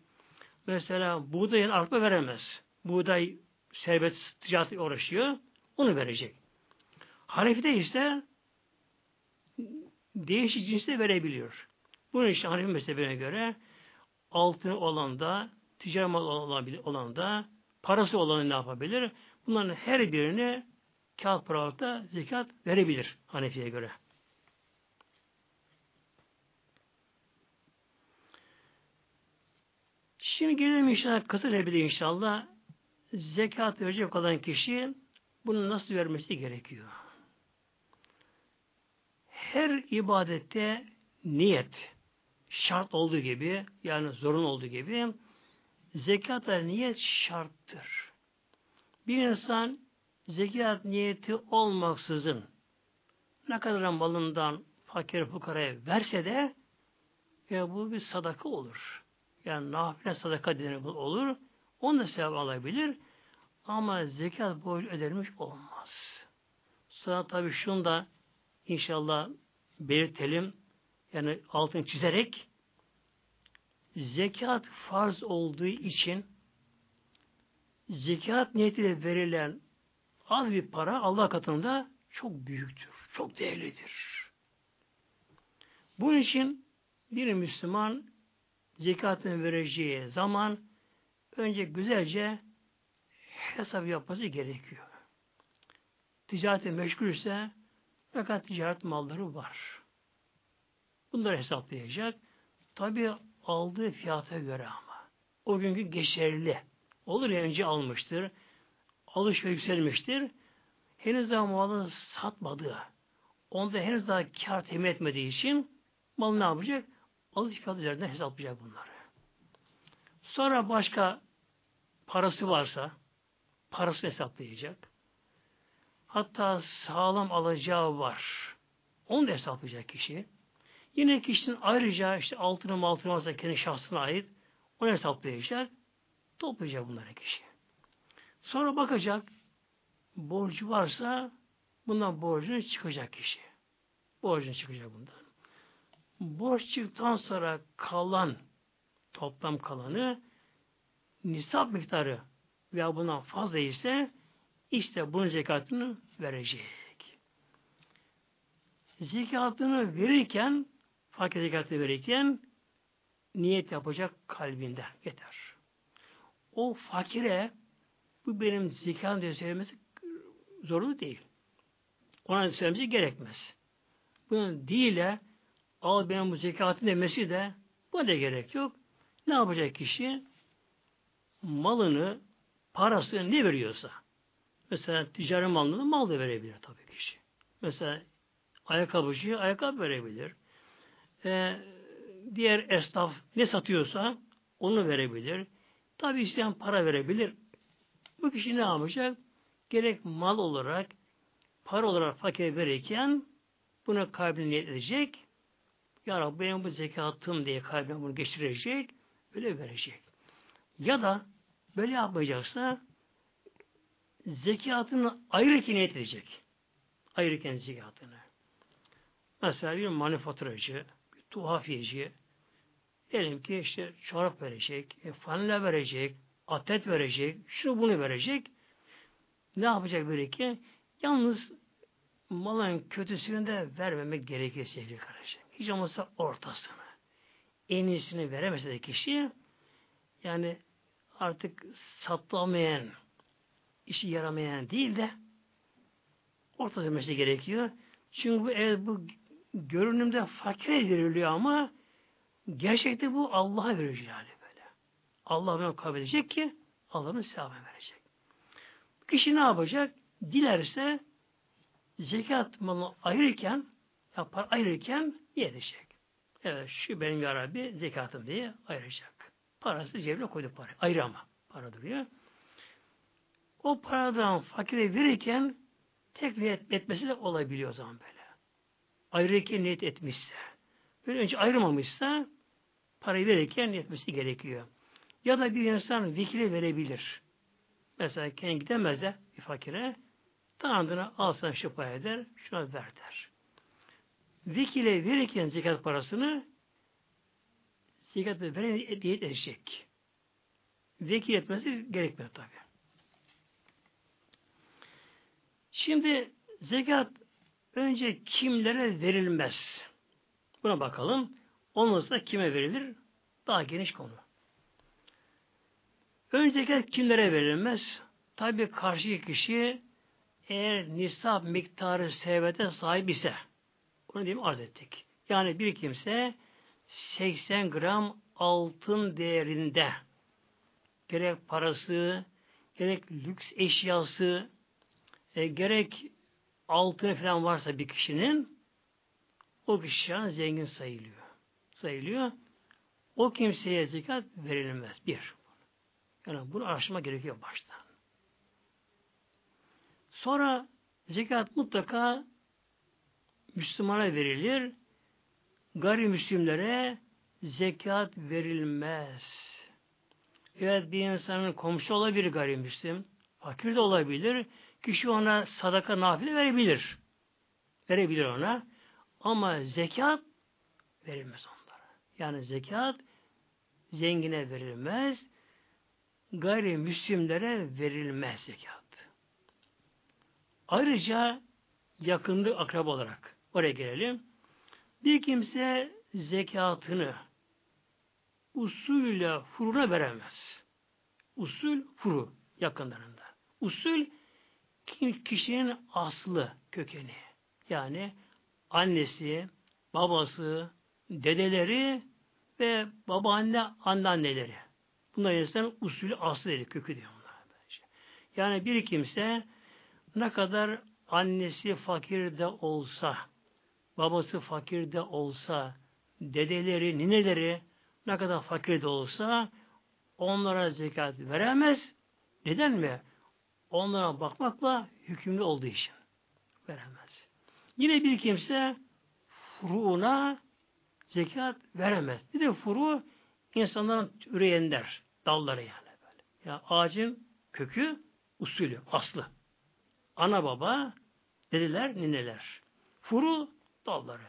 Mesela buğdayın arpa veremez. Buğday serbest ticaret uğraşıyor. Onu verecek. Hanefi'de ise değişik cinsde verebiliyor. Bunun için Hanefi mezhebine göre altın olan da ticaret mal olan da parası olanı ne yapabilir? Bunların her birine kağıt paralıkta zekat verebilir Hanefi'ye göre. Şimdi gelelim inşallah kısaca bir de inşallah zekat verecek olan kişi bunu nasıl vermesi gerekiyor? Her ibadette niyet şart olduğu gibi yani zorun olduğu gibi zekata niyet şarttır. Bir insan zekat niyeti olmaksızın ne kadar malından fakir fukaraya verse de ya bu bir sadaka olur. Yani nafile sadaka denen olur. Onu da sevap alabilir. Ama zekat borcu ödenmiş olmaz. Sonra tabii şunu da inşallah belirtelim. Yani altın çizerek zekat farz olduğu için zekat niyetiyle verilen az bir para Allah katında çok büyüktür, çok değerlidir. Bunun için bir Müslüman zekatını vereceği zaman önce güzelce hesap yapması gerekiyor. Ticarete meşgulse fakat ticaret malları var. Bunları hesaplayacak. Tabi aldığı fiyata göre ama. O günkü geçerli. Olur ya önce almıştır. Alış ve yükselmiştir. Henüz daha malı satmadı. Onda henüz daha kar temin etmediği için mal ne yapacak? Alış fiyatı üzerinden hesaplayacak bunları. Sonra başka parası varsa parası hesaplayacak. Hatta sağlam alacağı var. Onu da hesaplayacak kişi. Yine kişinin ayrıca işte altını altını varsa kendi şahsına ait onu hesaplayacak. Toplayacak bunları kişi. Sonra bakacak borcu varsa bundan borcunu çıkacak kişi. Borcunu çıkacak bundan. Borç çıktıktan sonra kalan toplam kalanı nisap miktarı veya bundan fazla ise işte bunun zekatını verecek. Zekatını verirken fakir zekatını verirken niyet yapacak kalbinde yeter. O fakire bu benim zekatım diye söylemesi zorunlu değil. Ona söylemesi gerekmez. Bunun dile al benim bu zekatın demesi de bu da gerek yok. Ne yapacak kişi? Malını, parasını ne veriyorsa. Mesela ticari malını mal da verebilir tabii kişi. Mesela ayakkabıcı ayakkabı verebilir. Ee, diğer esnaf ne satıyorsa onu verebilir. Tabi isteyen para verebilir. Bu kişi ne yapacak? Gerek mal olarak, para olarak fakir verirken buna kalbini niyet edecek. Ya Rabbi benim bu zekatım diye kalbine bunu geçirecek. Öyle verecek. Ya da böyle yapmayacaksa zekatını ayrı niyet edecek. Ayrıken zekatını. Mesela bir manifaturacı, bir tuhafiyeci, diyelim ki işte çorap verecek, e, verecek, atlet verecek, şunu bunu verecek. Ne yapacak böyle ki? Yalnız malın kötüsünü de vermemek gerekir sevgili kardeşim. Hiç olmazsa ortasını. En iyisini veremese de kişi yani artık satlamayan, işi yaramayan değil de orta demesi gerekiyor. Çünkü bu, evet, bu görünümde fakire veriliyor ama gerçekte bu Allah'a veriyor yani böyle. Allah bunu kabul edecek ki Allah'ın sevabını verecek. Kişi ne yapacak? Dilerse zekat malını ayırırken yapar ayırırken yedecek. Evet şu benim ya Rabbi zekatım diye ayıracak. Parası cebine koydu para. Ayrı ama para duruyor. O paradan fakire verirken tek niyet etmesi de olabiliyor o zaman böyle. Ayrıca niyet etmişse. Böyle önce ayrılmamışsa parayı verirken niyet etmesi gerekiyor. Ya da bir insan vekile verebilir. Mesela kendi gidemez de bir fakire tanrına alsan şu parayı der, şuna ver der. Vekile verirken zekat parasını zekat veren niyet edecek. Vekil etmesi gerekmiyor tabi. Şimdi zekat önce kimlere verilmez? Buna bakalım. Ondan sonra kime verilir? Daha geniş konu. Önce kimlere verilmez? Tabi karşı kişi eğer nisap miktarı servete sahip ise bunu diyeyim arz ettik. Yani bir kimse 80 gram altın değerinde gerek parası, gerek lüks eşyası, e, gerek altını falan varsa bir kişinin o kişi zengin sayılıyor. Sayılıyor. O kimseye zekat verilmez. Bir. Yani bunu araştırma gerekiyor baştan. Sonra zekat mutlaka Müslümana verilir. Gayrimüslimlere zekat verilmez. Evet bir insanın komşu olabilir gayrimüslim. Fakir de olabilir. Kişi ona sadaka nafile verebilir. Verebilir ona. Ama zekat verilmez onlara. Yani zekat zengine verilmez. Gayrimüslimlere verilmez zekat. Ayrıca yakınlık akraba olarak oraya gelelim. Bir kimse zekatını usulle furuna veremez. Usul furu yakınlarında. Usul kişinin aslı kökeni. Yani annesi, babası, dedeleri ve babaanne, anneanneleri. Bunlar insan usulü aslı dedi, kökü diyor. Yani bir kimse ne kadar annesi fakir de olsa, babası fakir de olsa, dedeleri, nineleri ne kadar fakir de olsa onlara zekat veremez. Neden mi? Onlara bakmakla hükümlü olduğu için veremez. Yine bir kimse furuuna zekat veremez. Bir de furu insanların üreyenler, dalları yani böyle. Yani ağacın kökü, usulü, aslı. Ana baba, dedeler, nineler. Furu dalları.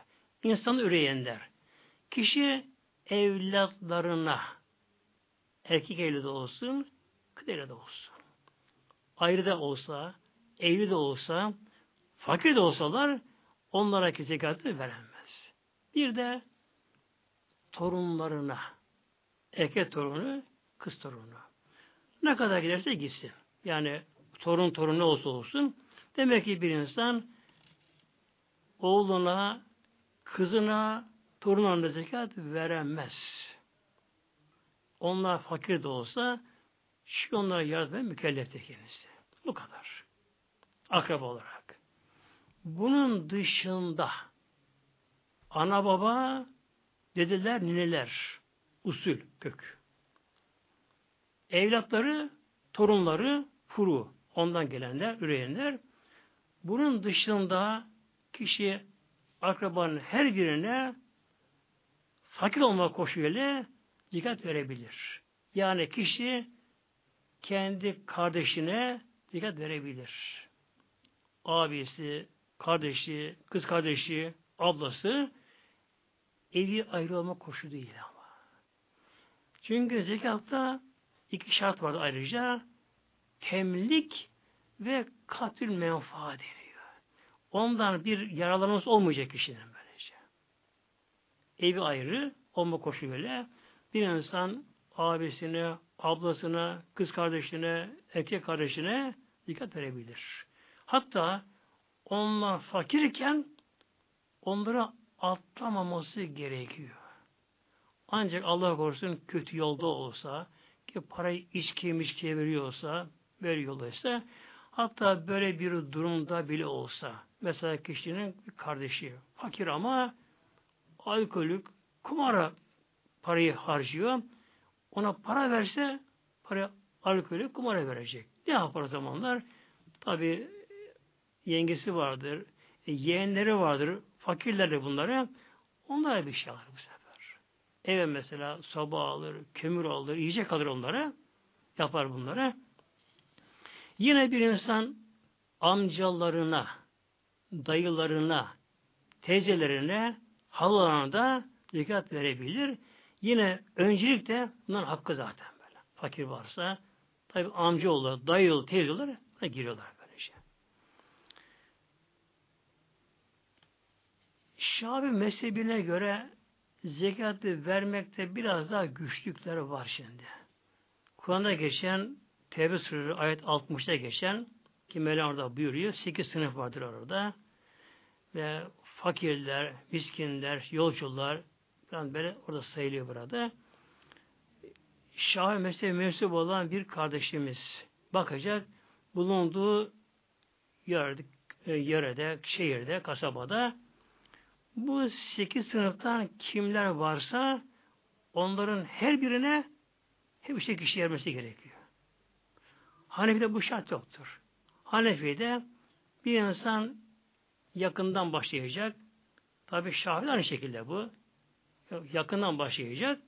İnsanı üreyenler. Kişi evlatlarına erkek evli de olsun, kız evli de olsun. Ayrı da olsa, evli de olsa, fakir de olsalar onlara ki zekatı veremez. Bir de torunlarına erkek torunu, kız torunu. Ne kadar giderse gitsin. Yani torun torun ne olsa olsun. Demek ki bir insan oğluna, kızına, torunlarına zekat veremez. Onlar fakir de olsa şu onlara yardım mükelleftir kendisi. Bu kadar. Akraba olarak. Bunun dışında ana baba, dedeler, nineler, usul, kök. Evlatları, torunları, furu, ondan gelenler, üreyenler. Bunun dışında kişi akrabanın her birine fakir olma koşuyla dikkat verebilir. Yani kişi kendi kardeşine dikkat verebilir. Abisi, kardeşi, kız kardeşi, ablası evi ayrı olma koşu değil ama. Çünkü zekatta iki şart vardı ayrıca. Temlik ve katil menfaat deniyor. Ondan bir yaralanması olmayacak kişinin böylece. Evi ayrı olma koşuyla bir insan abisine, ablasına, kız kardeşine, erkek kardeşine dikkat verebilir. Hatta onlar fakirken onlara atlamaması gerekiyor. Ancak Allah korusun kötü yolda olsa, ki parayı içkiye mişkiye veriyorsa, veriyorlarsa, hatta böyle bir durumda bile olsa, mesela kişinin bir kardeşi, fakir ama alkolük, kumara parayı harcıyor, ona para verse, para alkolü kumara verecek. Ne yapar o zamanlar? Tabi yengesi vardır, e, yeğenleri vardır, fakirler de bunları. Onlara bir şey alır bu sefer. Eve mesela soba alır, kömür alır, yiyecek alır onlara. Yapar bunları. Yine bir insan amcalarına, dayılarına, teyzelerine, halalarına da dikkat verebilir. Yine öncelikle bunların hakkı zaten böyle. Fakir varsa tabi amca olur, dayı olur, teyze olur, giriyorlar böylece. Şabi mezhebine göre zekatı vermekte biraz daha güçlükler var şimdi. Kur'an'da geçen Tevbe Suresi ayet 60'ta geçen ki Mevla orada buyuruyor. Sekiz sınıf vardır orada. Ve fakirler, miskinler, yolcular falan böyle orada sayılıyor burada. Şah mezhebi mensup olan bir kardeşimiz bakacak bulunduğu yerde, yörede, şehirde, kasabada bu sekiz sınıftan kimler varsa onların her birine hep işte kişi yermesi gerekiyor. Hanefi'de bu şart yoktur. Hanefi'de bir insan yakından başlayacak. Tabi Şafi'de aynı şekilde bu. Yakından başlayacak.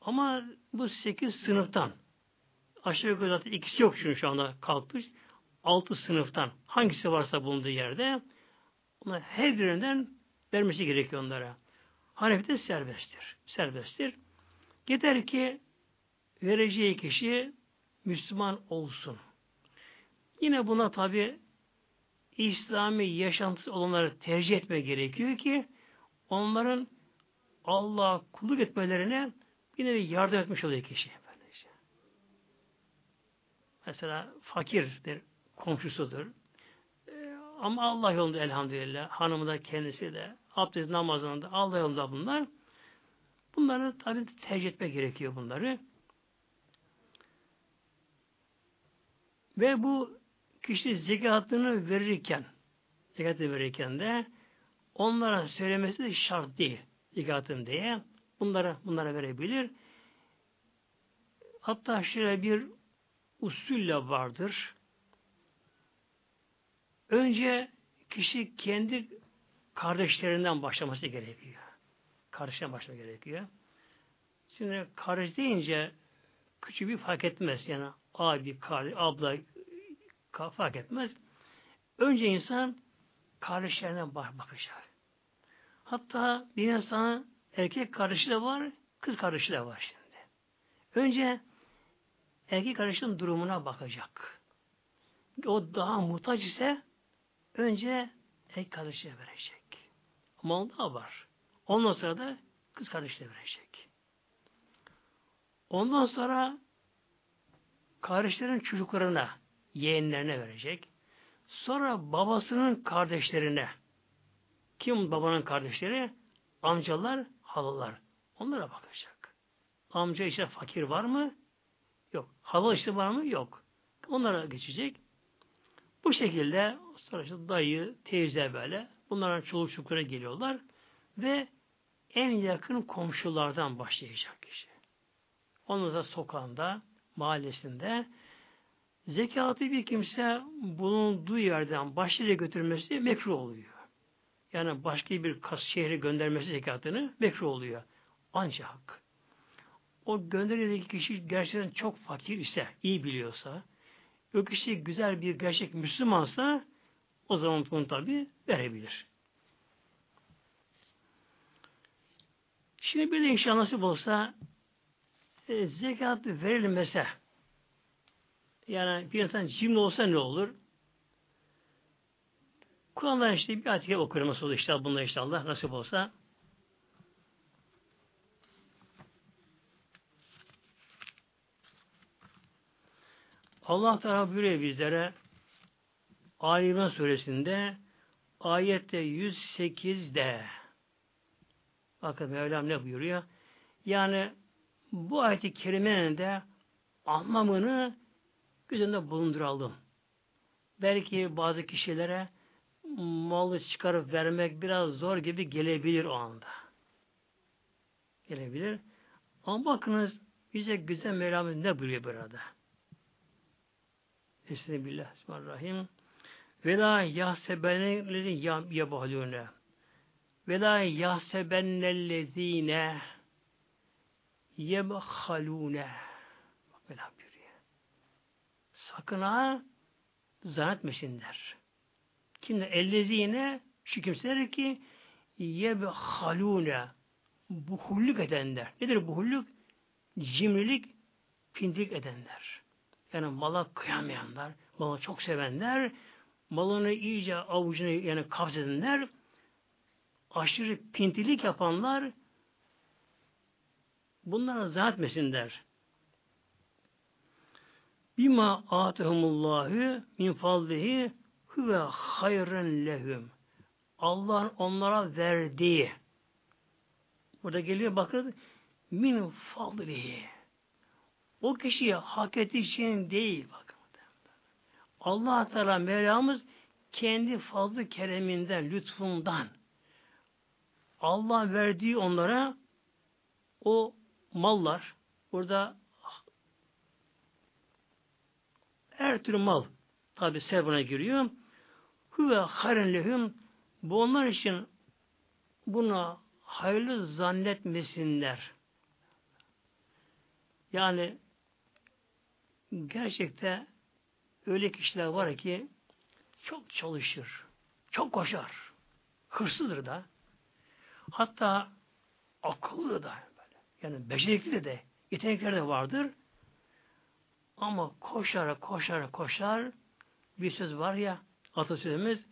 Ama bu sekiz sınıftan aşağı yukarı zaten ikisi yok çünkü şu anda kalkmış. Altı sınıftan hangisi varsa bulunduğu yerde onlar her birinden vermesi gerekiyor onlara. Hanefi'de serbesttir. Serbesttir. Yeter ki vereceği kişi Müslüman olsun. Yine buna tabi İslami yaşantısı olanları tercih etme gerekiyor ki onların Allah'a kulluk etmelerine bir nevi yardım etmiş oluyor kişi. Mesela fakirdir, komşusudur. Ee, ama Allah yolunda elhamdülillah. Hanımı da kendisi de abdest namazında Allah yolunda bunlar. Bunları tabi tercih etme gerekiyor bunları. Ve bu kişi zekatını verirken zekatı verirken de onlara söylemesi de şart değil zekatın diye. Bunlara, bunlara verebilir. Hatta şöyle bir usulle vardır. Önce kişi kendi kardeşlerinden başlaması gerekiyor. Kardeşten başlaması gerekiyor. Şimdi kardeş deyince küçük bir fark etmez. Yani abi, kardeş, abla fark etmez. Önce insan kardeşlerine bakacak. Hatta bir insanın erkek kardeşi de var, kız kardeşi de var şimdi. Önce erkek kardeşinin durumuna bakacak. O daha muhtaç ise önce erkek kardeşine verecek. Ama onda var. Ondan sonra da kız kardeşine verecek. Ondan sonra kardeşlerin çocuklarına, yeğenlerine verecek. Sonra babasının kardeşlerine Kim babanın kardeşleri? Amcalar, halalar. Onlara bakacak. Amca işte fakir var mı? Yok. Hala işte var mı? Yok. Onlara geçecek. Bu şekilde sonra işte dayı, teyze böyle bunların çoluk geliyorlar ve en yakın komşulardan başlayacak kişi. Sonra sokağında, mahallesinde zekatı bir kimse bulunduğu yerden başlıca götürmesi mekruh oluyor. Yani başka bir kas şehre göndermesi zekatını mekruh oluyor. Ancak o gönderilecek kişi gerçekten çok fakir ise, iyi biliyorsa, o kişi güzel bir gerçek Müslümansa o zaman bunu tabi verebilir. Şimdi bir de inşallah nasip olsa e, zekat verilmese yani bir insan cimri olsa ne olur? Kur'an'dan işte bir ayet okurum nasıl olur işte bunlar inşallah nasip olsa. Allah Teala buyuruyor bizlere Ali İmran suresinde ayette 108'de bakın Mevlam ne buyuruyor? Yani bu ayeti kerimenin de anlamını gözünde bulunduralım. Belki bazı kişilere malı çıkarıp vermek biraz zor gibi gelebilir o anda. Gelebilir. Ama bakınız bize güzel Mevlamız ne buyuruyor burada? Bismillah, Bismillahirrahmanirrahim. Ve la yahsebennellezi yabahlûne. Ve la yahsebennellezîne yebhalûne. Bak Mevlam buyuruyor. Sakın ha zannetmesinler. Kimde ellezine şu kimseler ki yebhalûne buhullük edenler. Nedir buhullük? Cimrilik, pindik edenler. Yani mala kıyamayanlar, malı çok sevenler, malını iyice avucuna yani kabzedenler, aşırı pintilik yapanlar, bunlara zannetmesinler. Bima atehumullahü min fadlihi huve hayren lehum. Allah'ın onlara verdiği. Burada geliyor bakın min fadlihi. O kişiye hak ettiği için değil bakın. Allah Teala Mevlamız kendi fazlı kereminden, lütfundan Allah verdiği onlara o mallar burada her türlü mal tabi sebuna giriyor. Huve haren lehum bu onlar için buna hayırlı zannetmesinler. Yani gerçekte öyle kişiler var ki çok çalışır, çok koşar, hırslıdır da, hatta akıllı da. Yani becerikli de, de yetenekleri de vardır. Ama koşar, koşar, koşar. Bir söz var ya, atasözümüz,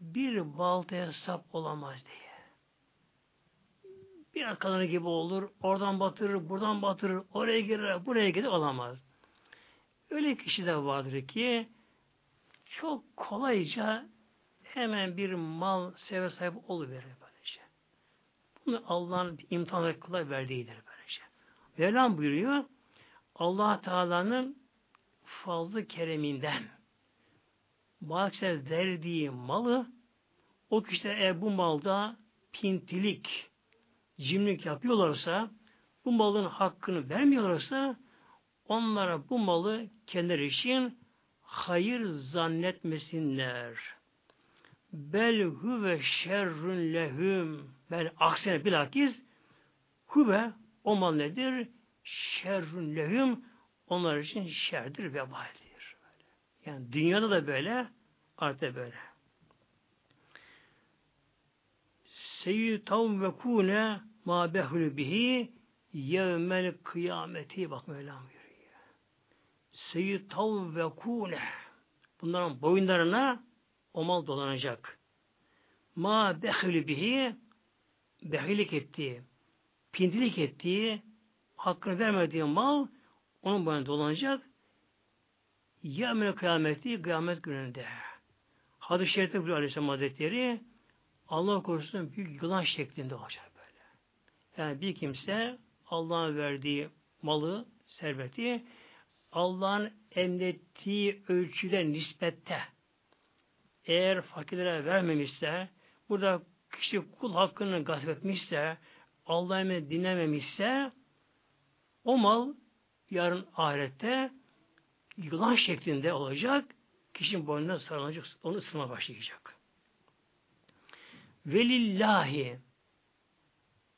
bir baltaya sap olamaz diye. Bir kanı gibi olur, oradan batırır, buradan batırır, oraya girer, buraya gider, olamaz. Öyle kişi de vardır ki çok kolayca hemen bir mal seve sahip oluverir. Bunu Allah'ın imtihanı kolay verdiğidir böylece. Mevlam buyuruyor allah Teala'nın fazla kereminden bazı verdiği malı o kişiler eğer bu malda pintilik, cimrik yapıyorlarsa bu malın hakkını vermiyorlarsa onlara bu malı kendileri için hayır zannetmesinler. Bel huve şerrün lehum. Bel aksine bilakis huve o mal nedir? Şerrün lehum onlar için şerdir, vebaldir. Yani dünyada da böyle, artık böyle. Seyyitav ve kune ma behlu bihi yevmel kıyameti bak Mevlam Seyyitav ve kune bunların boyunlarına o mal dolanacak. Ma behli bihi behilik ettiği, pindilik ettiği, hakkını vermediği mal onun boyuna dolanacak. Yemine kıyameti kıyamet gününde. Hadis-i Şerif'te buyuruyor Aleyhisselam Hazretleri Allah korusun büyük yılan şeklinde olacak böyle. Yani bir kimse Allah'ın verdiği malı, serveti Allah'ın emrettiği ölçüde nispette eğer fakirlere vermemişse burada kişi kul hakkını gasp etmişse Allah'ı emri dinlememişse o mal yarın ahirette yılan şeklinde olacak. Kişinin boynuna sarılacak, onu ısırma başlayacak. Velillahi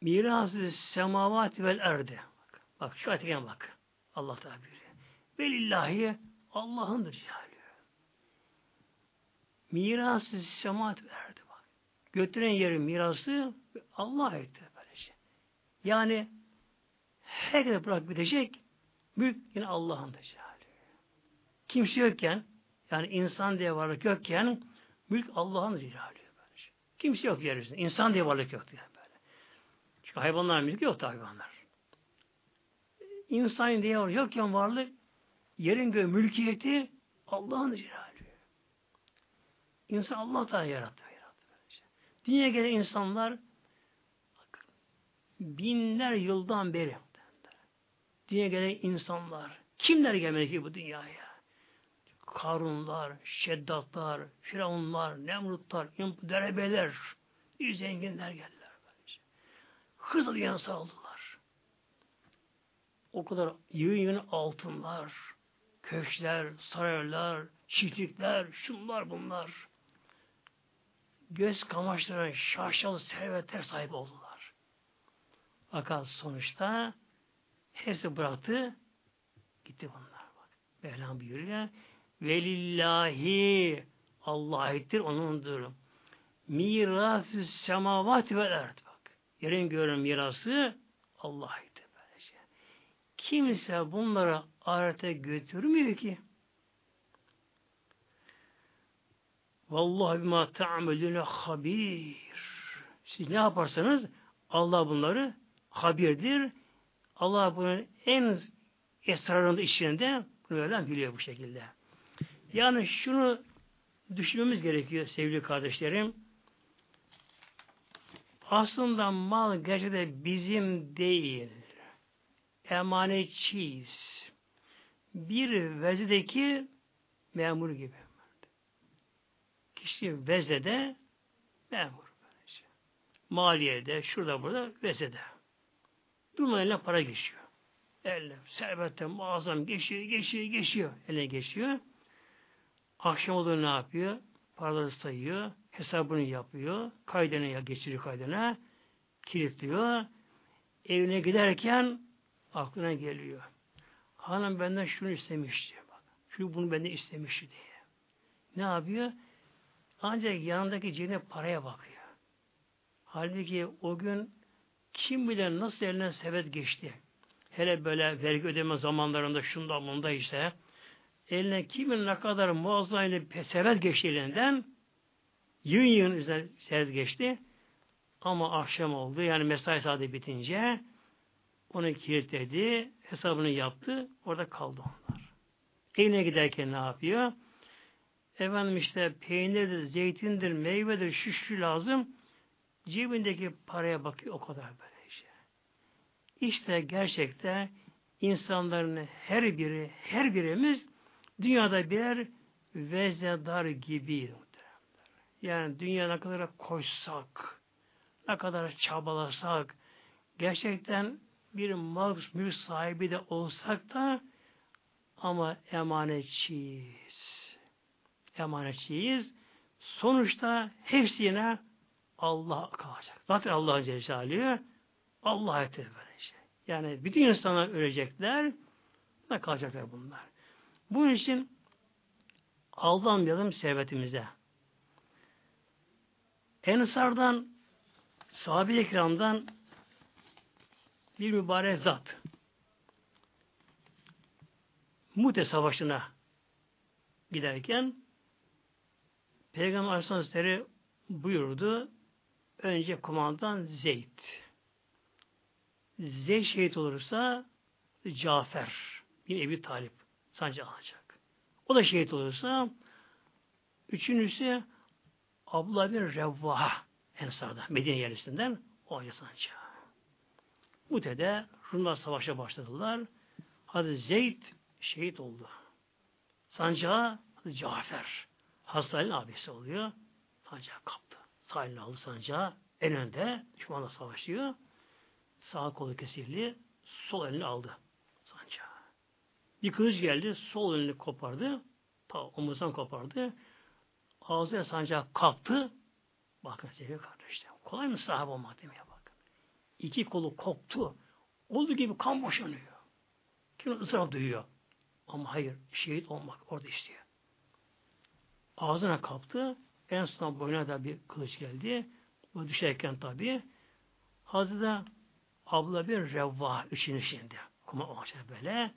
mirası semavati vel erde. Bak, bak şu ayetine bak. Allah Teala buyuruyor. Velillahi Allah'ındır cihali. Mirası semavati vel erde. Götüren yerin mirası Allah etti böylece. Yani herkese bırak bitecek mülk yine Allah'ındır cihali. Kimse yokken yani insan diye varlık yokken mülk Allah'ın cihali. Kimse yok yeryüzünde. İnsan diye varlık yok diye böyle. Çünkü hayvanlar mülkü yok hayvanlar. İnsan diye varlık yokken varlık yerin göğü mülkiyeti Allah'ın cihali. İnsan Allah da yarattı. Dünya gelen insanlar binler yıldan beri dünya gelen insanlar kimler gelmedi ki bu dünyaya? Karunlar, Şeddatlar, Firavunlar, Nemrutlar, derebeler, zenginler geldiler. Böylece. Hızlı yan sağladılar. O kadar yığın yığın altınlar, köşkler, saraylar, çiftlikler, şunlar bunlar. Göz kamaştıran şaşalı servetler sahip oldular. Fakat sonuçta hepsi bıraktı, gitti bunlar. Bak. Mevlam buyuruyor. Velillahi Allah aittir, onundur. Mirasü semavat ve erd bak. Yerin görün mirası Allah aittir. Kimse bunları ahirete götürmüyor ki. Vallahi bima ta'amelüne habir. Siz ne yaparsanız Allah bunları habirdir. Allah bunun en esrarında içinde bunu biliyor bu şekilde. Yani şunu düşünmemiz gerekiyor sevgili kardeşlerim. Aslında mal gerçekten bizim değil. Emanetçiyiz. Bir vezedeki memur gibi. Kişi vezede memur. Maliyede, şurada burada vezede. Durmadan para geçiyor. Elle, servette muazzam geçiyor, geçiyor, geçiyor. Eline geçiyor. Akşam olduğunu ne yapıyor? Paraları sayıyor, hesabını yapıyor, kaydını geçiriyor kaydına, kilitliyor. Evine giderken aklına geliyor. Hanım benden şunu istemişti. Bak, şu bunu benden istemişti diye. Ne yapıyor? Ancak yanındaki cebine paraya bakıyor. Halbuki o gün kim bilir nasıl eline sebet geçti. Hele böyle vergi ödeme zamanlarında şunda bunda işte eline kimin ne kadar muazzam ile sevet geçti elinden yığın yığın üzerine sevet geçti ama akşam oldu yani mesai saati bitince onu kilitledi hesabını yaptı orada kaldı onlar. Eline giderken ne yapıyor? Efendim işte peynirdir, zeytindir, meyvedir, şu şu lazım. Cebindeki paraya bakıyor o kadar böyle şey. İşte gerçekten insanların her biri, her birimiz Dünyada birer vezedar gibi. Yani dünya ne kadar koşsak, ne kadar çabalasak, gerçekten bir mal mülk sahibi de olsak da ama emanetçiyiz. Emanetçiyiz. Sonuçta hepsi yine Allah kalacak. Zaten Allah Celle Allah etti böyle şey. Yani bütün insanlar ölecekler ne kalacaklar bunlar. Bunun için aldanmayalım servetimize. Ensardan sahabe-i ikramdan bir mübarek zat Mute Savaşı'na giderken Peygamber Aleyhisselatü buyurdu önce kumandan Zeyd Zeyd şehit olursa Cafer bin Ebi Talip sancı alacak. O da şehit olursa üçüncüsü Abla bin Revvaha Ensar'da, Medine yerlisinden o sancağı. Bu dede Rumlar savaşa başladılar. Hadi Zeyd şehit oldu. Sancağı Cafer. Hazreti abisi oluyor. Sancağı kaptı. Sağ aldı sancağı. En önde düşmanla savaşıyor. Sağ kolu kesildi. Sol elini aldı sancağı. Bir kılıç geldi. Sol elini kopardı. Ta omuzdan kopardı. Ağzına sancağı kaptı. Bakın sevgili kardeşler. Kolay mı sahip olmak demeye bakın. İki kolu koptu. Olduğu gibi kan boşanıyor. Kim ısrar duyuyor. Ama hayır, şehit olmak orada istiyor. Ağzına kaptı. En son boyuna da bir kılıç geldi. Bu düşerken tabi Hazreti abla bir revva için içinde. Kuma olacak böyle.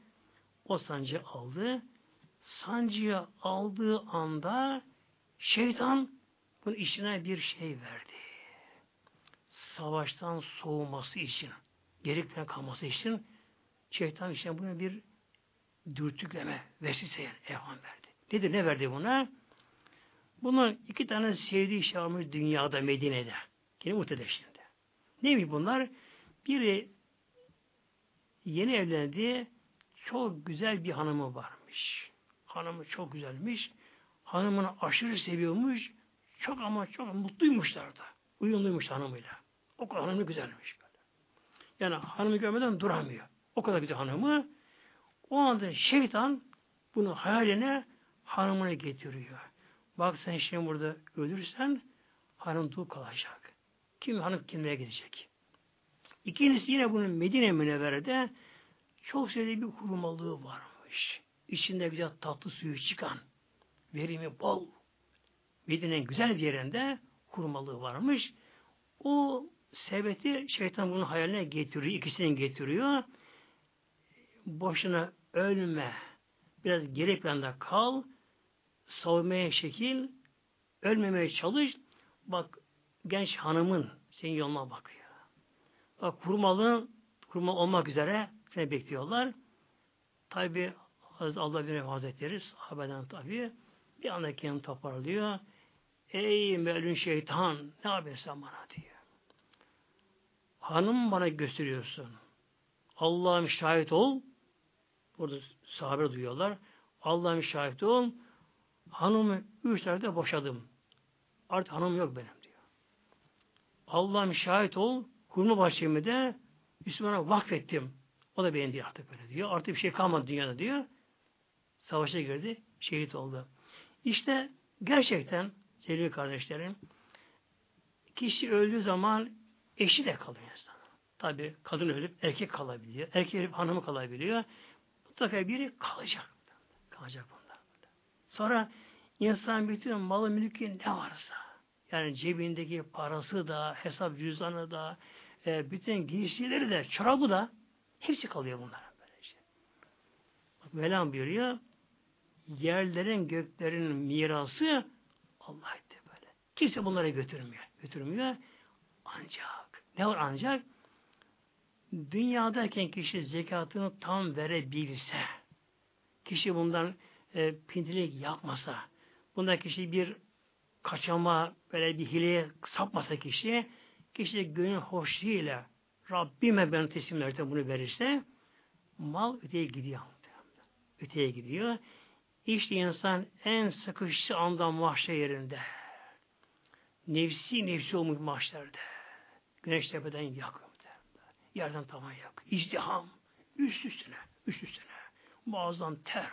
O sancı aldı. Sancıyı aldığı anda şeytan bunun içine bir şey verdi. Savaştan soğuması için, geri kalması için şeytan içine buna bir dürtükleme, vesile yani verdi. Nedir ne verdi buna? Bunun iki tane sevdiği varmış dünyada, Medine'de. Yine muhtedeşinde. Neymiş bunlar? Biri yeni evlendi, çok güzel bir hanımı varmış. Hanımı çok güzelmiş. Hanımını aşırı seviyormuş. Çok ama çok mutluymuşlar da. Uyumluymuş hanımıyla. O kadar hanımı güzelmiş böyle. Yani hanımı görmeden duramıyor. O kadar güzel hanımı. O anda şeytan bunu hayaline hanımını getiriyor. Bak sen şimdi burada ölürsen hanım dul kalacak. Kim hanım kimlere gidecek? İkincisi yine bunun Medine Münevvere'de çok sevdiği bir kurumalığı varmış. İçinde güzel tatlı suyu çıkan, verimi bol. Medine'nin güzel bir yerinde kurumalığı varmış. O sebeti şeytan bunun hayaline getiriyor, ikisini getiriyor. Boşuna ölme, biraz geri planda kal, savunmaya şekil, ölmemeye çalış. Bak genç hanımın senin yoluna bakıyor. Bak kurmalı, kurma olmak üzere seni bekliyorlar. Tabi Allah bir Hazretleri sahabeden tabi bir anda kendini toparlıyor. Ey melun şeytan ne yapıyorsun bana diyor. Hanım bana gösteriyorsun. Allah'ım şahit ol. Burada sahabe duyuyorlar. Allah'ım şahit ol. Hanımı üç tarafta boşadım. Artık hanım yok benim diyor. Allah'ım şahit ol. Kurma bahçemi de Müslümana vakfettim. O da beğendi artık böyle diyor. Artık bir şey kalmadı dünyada diyor. Savaşa girdi. Şehit oldu. İşte gerçekten sevgili kardeşlerim kişi öldüğü zaman eşi de kalıyor insan. Tabi kadın ölüp erkek kalabiliyor. Erkek ölüp hanımı kalabiliyor. Mutlaka biri kalacak. Kalacak bunda. Sonra insan bütün malı mülkü ne varsa yani cebindeki parası da, hesap cüzdanı da, e, bütün giysileri de, çorabı da hepsi kalıyor bunlara böylece. Mevlam buyuruyor yerlerin göklerin mirası Allah etti böyle. Kimse bunları götürmüyor. Götürmüyor. Ancak ne var ancak dünyadayken kişi zekatını tam verebilse kişi bundan e, pintilik yapmasa bunda kişi bir kaçama böyle bir hileye sapmasa kişi kişi gönül hoşluğuyla Rabbime ben teslim bunu verirse mal öteye gidiyor. Öteye gidiyor. İşte insan en sıkıştığı anda mahşer yerinde. Nefsi nefsi olmuş mahşerde. Güneş tepeden yakın. Yerden tavan yak. İzdiham. Üst üstüne. Üst üstüne. Boğazdan ter.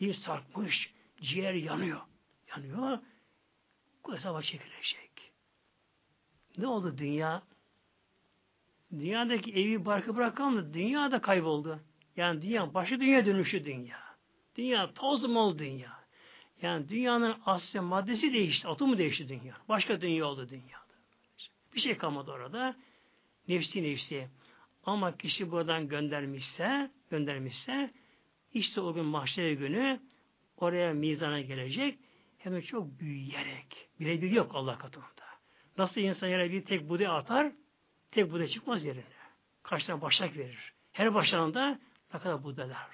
Dil sarkmış. Ciğer yanıyor. Yanıyor. Hesaba çekilecek. Ne oldu dünya? Dünyadaki evi barkı bırakalım da dünya da kayboldu. Yani dünya, başı dünya dönüşü dünya. Dünya toz mol dünya. Yani dünyanın asya maddesi değişti. Atomu değişti dünya. Başka dünya oldu dünyada. Bir şey kalmadı orada. Nefsi nefsi. Ama kişi buradan göndermişse, göndermişse işte o gün mahşer günü oraya mizana gelecek. Hem de çok büyüyerek. Birebir yok Allah katında. Nasıl insan yere bir tek buday atar, tek buday çıkmaz yerine. Kaç tane başak verir. Her başlarında ne kadar budaylar.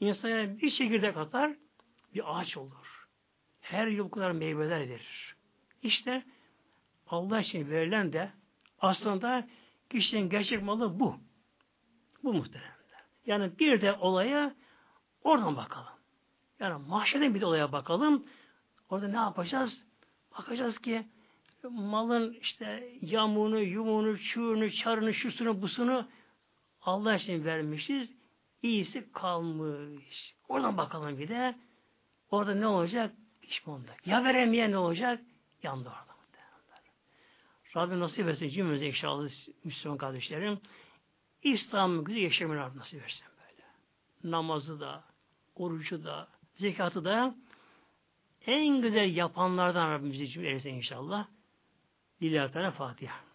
İnsan yere bir çekirdek atar, bir ağaç olur. Her yıl bu kadar meyveler verir. İşte Allah için verilen de aslında kişinin gerçek malı bu. Bu muhteremler. Yani bir de olaya oradan bakalım. Yani mahşeden bir de olaya bakalım. Orada ne yapacağız? Bakacağız ki malın işte yamuğunu, yumuğunu, çuğunu, çarını, şusunu, busunu Allah için vermişiz. İyisi kalmış. Oradan bakalım bir de. Orada ne olacak? Pişmanlık. Ya veremeyen ne olacak? Yandı orada. Rabbim nasip etsin cümlemize inşallah Müslüman kardeşlerim. İslam'ı güzel yaşamayı nasip etsin böyle. Namazı da, orucu da, zekatı da en güzel yapanlardan Rabbimizi cümle inşallah. Lillahi Teala Fatiha.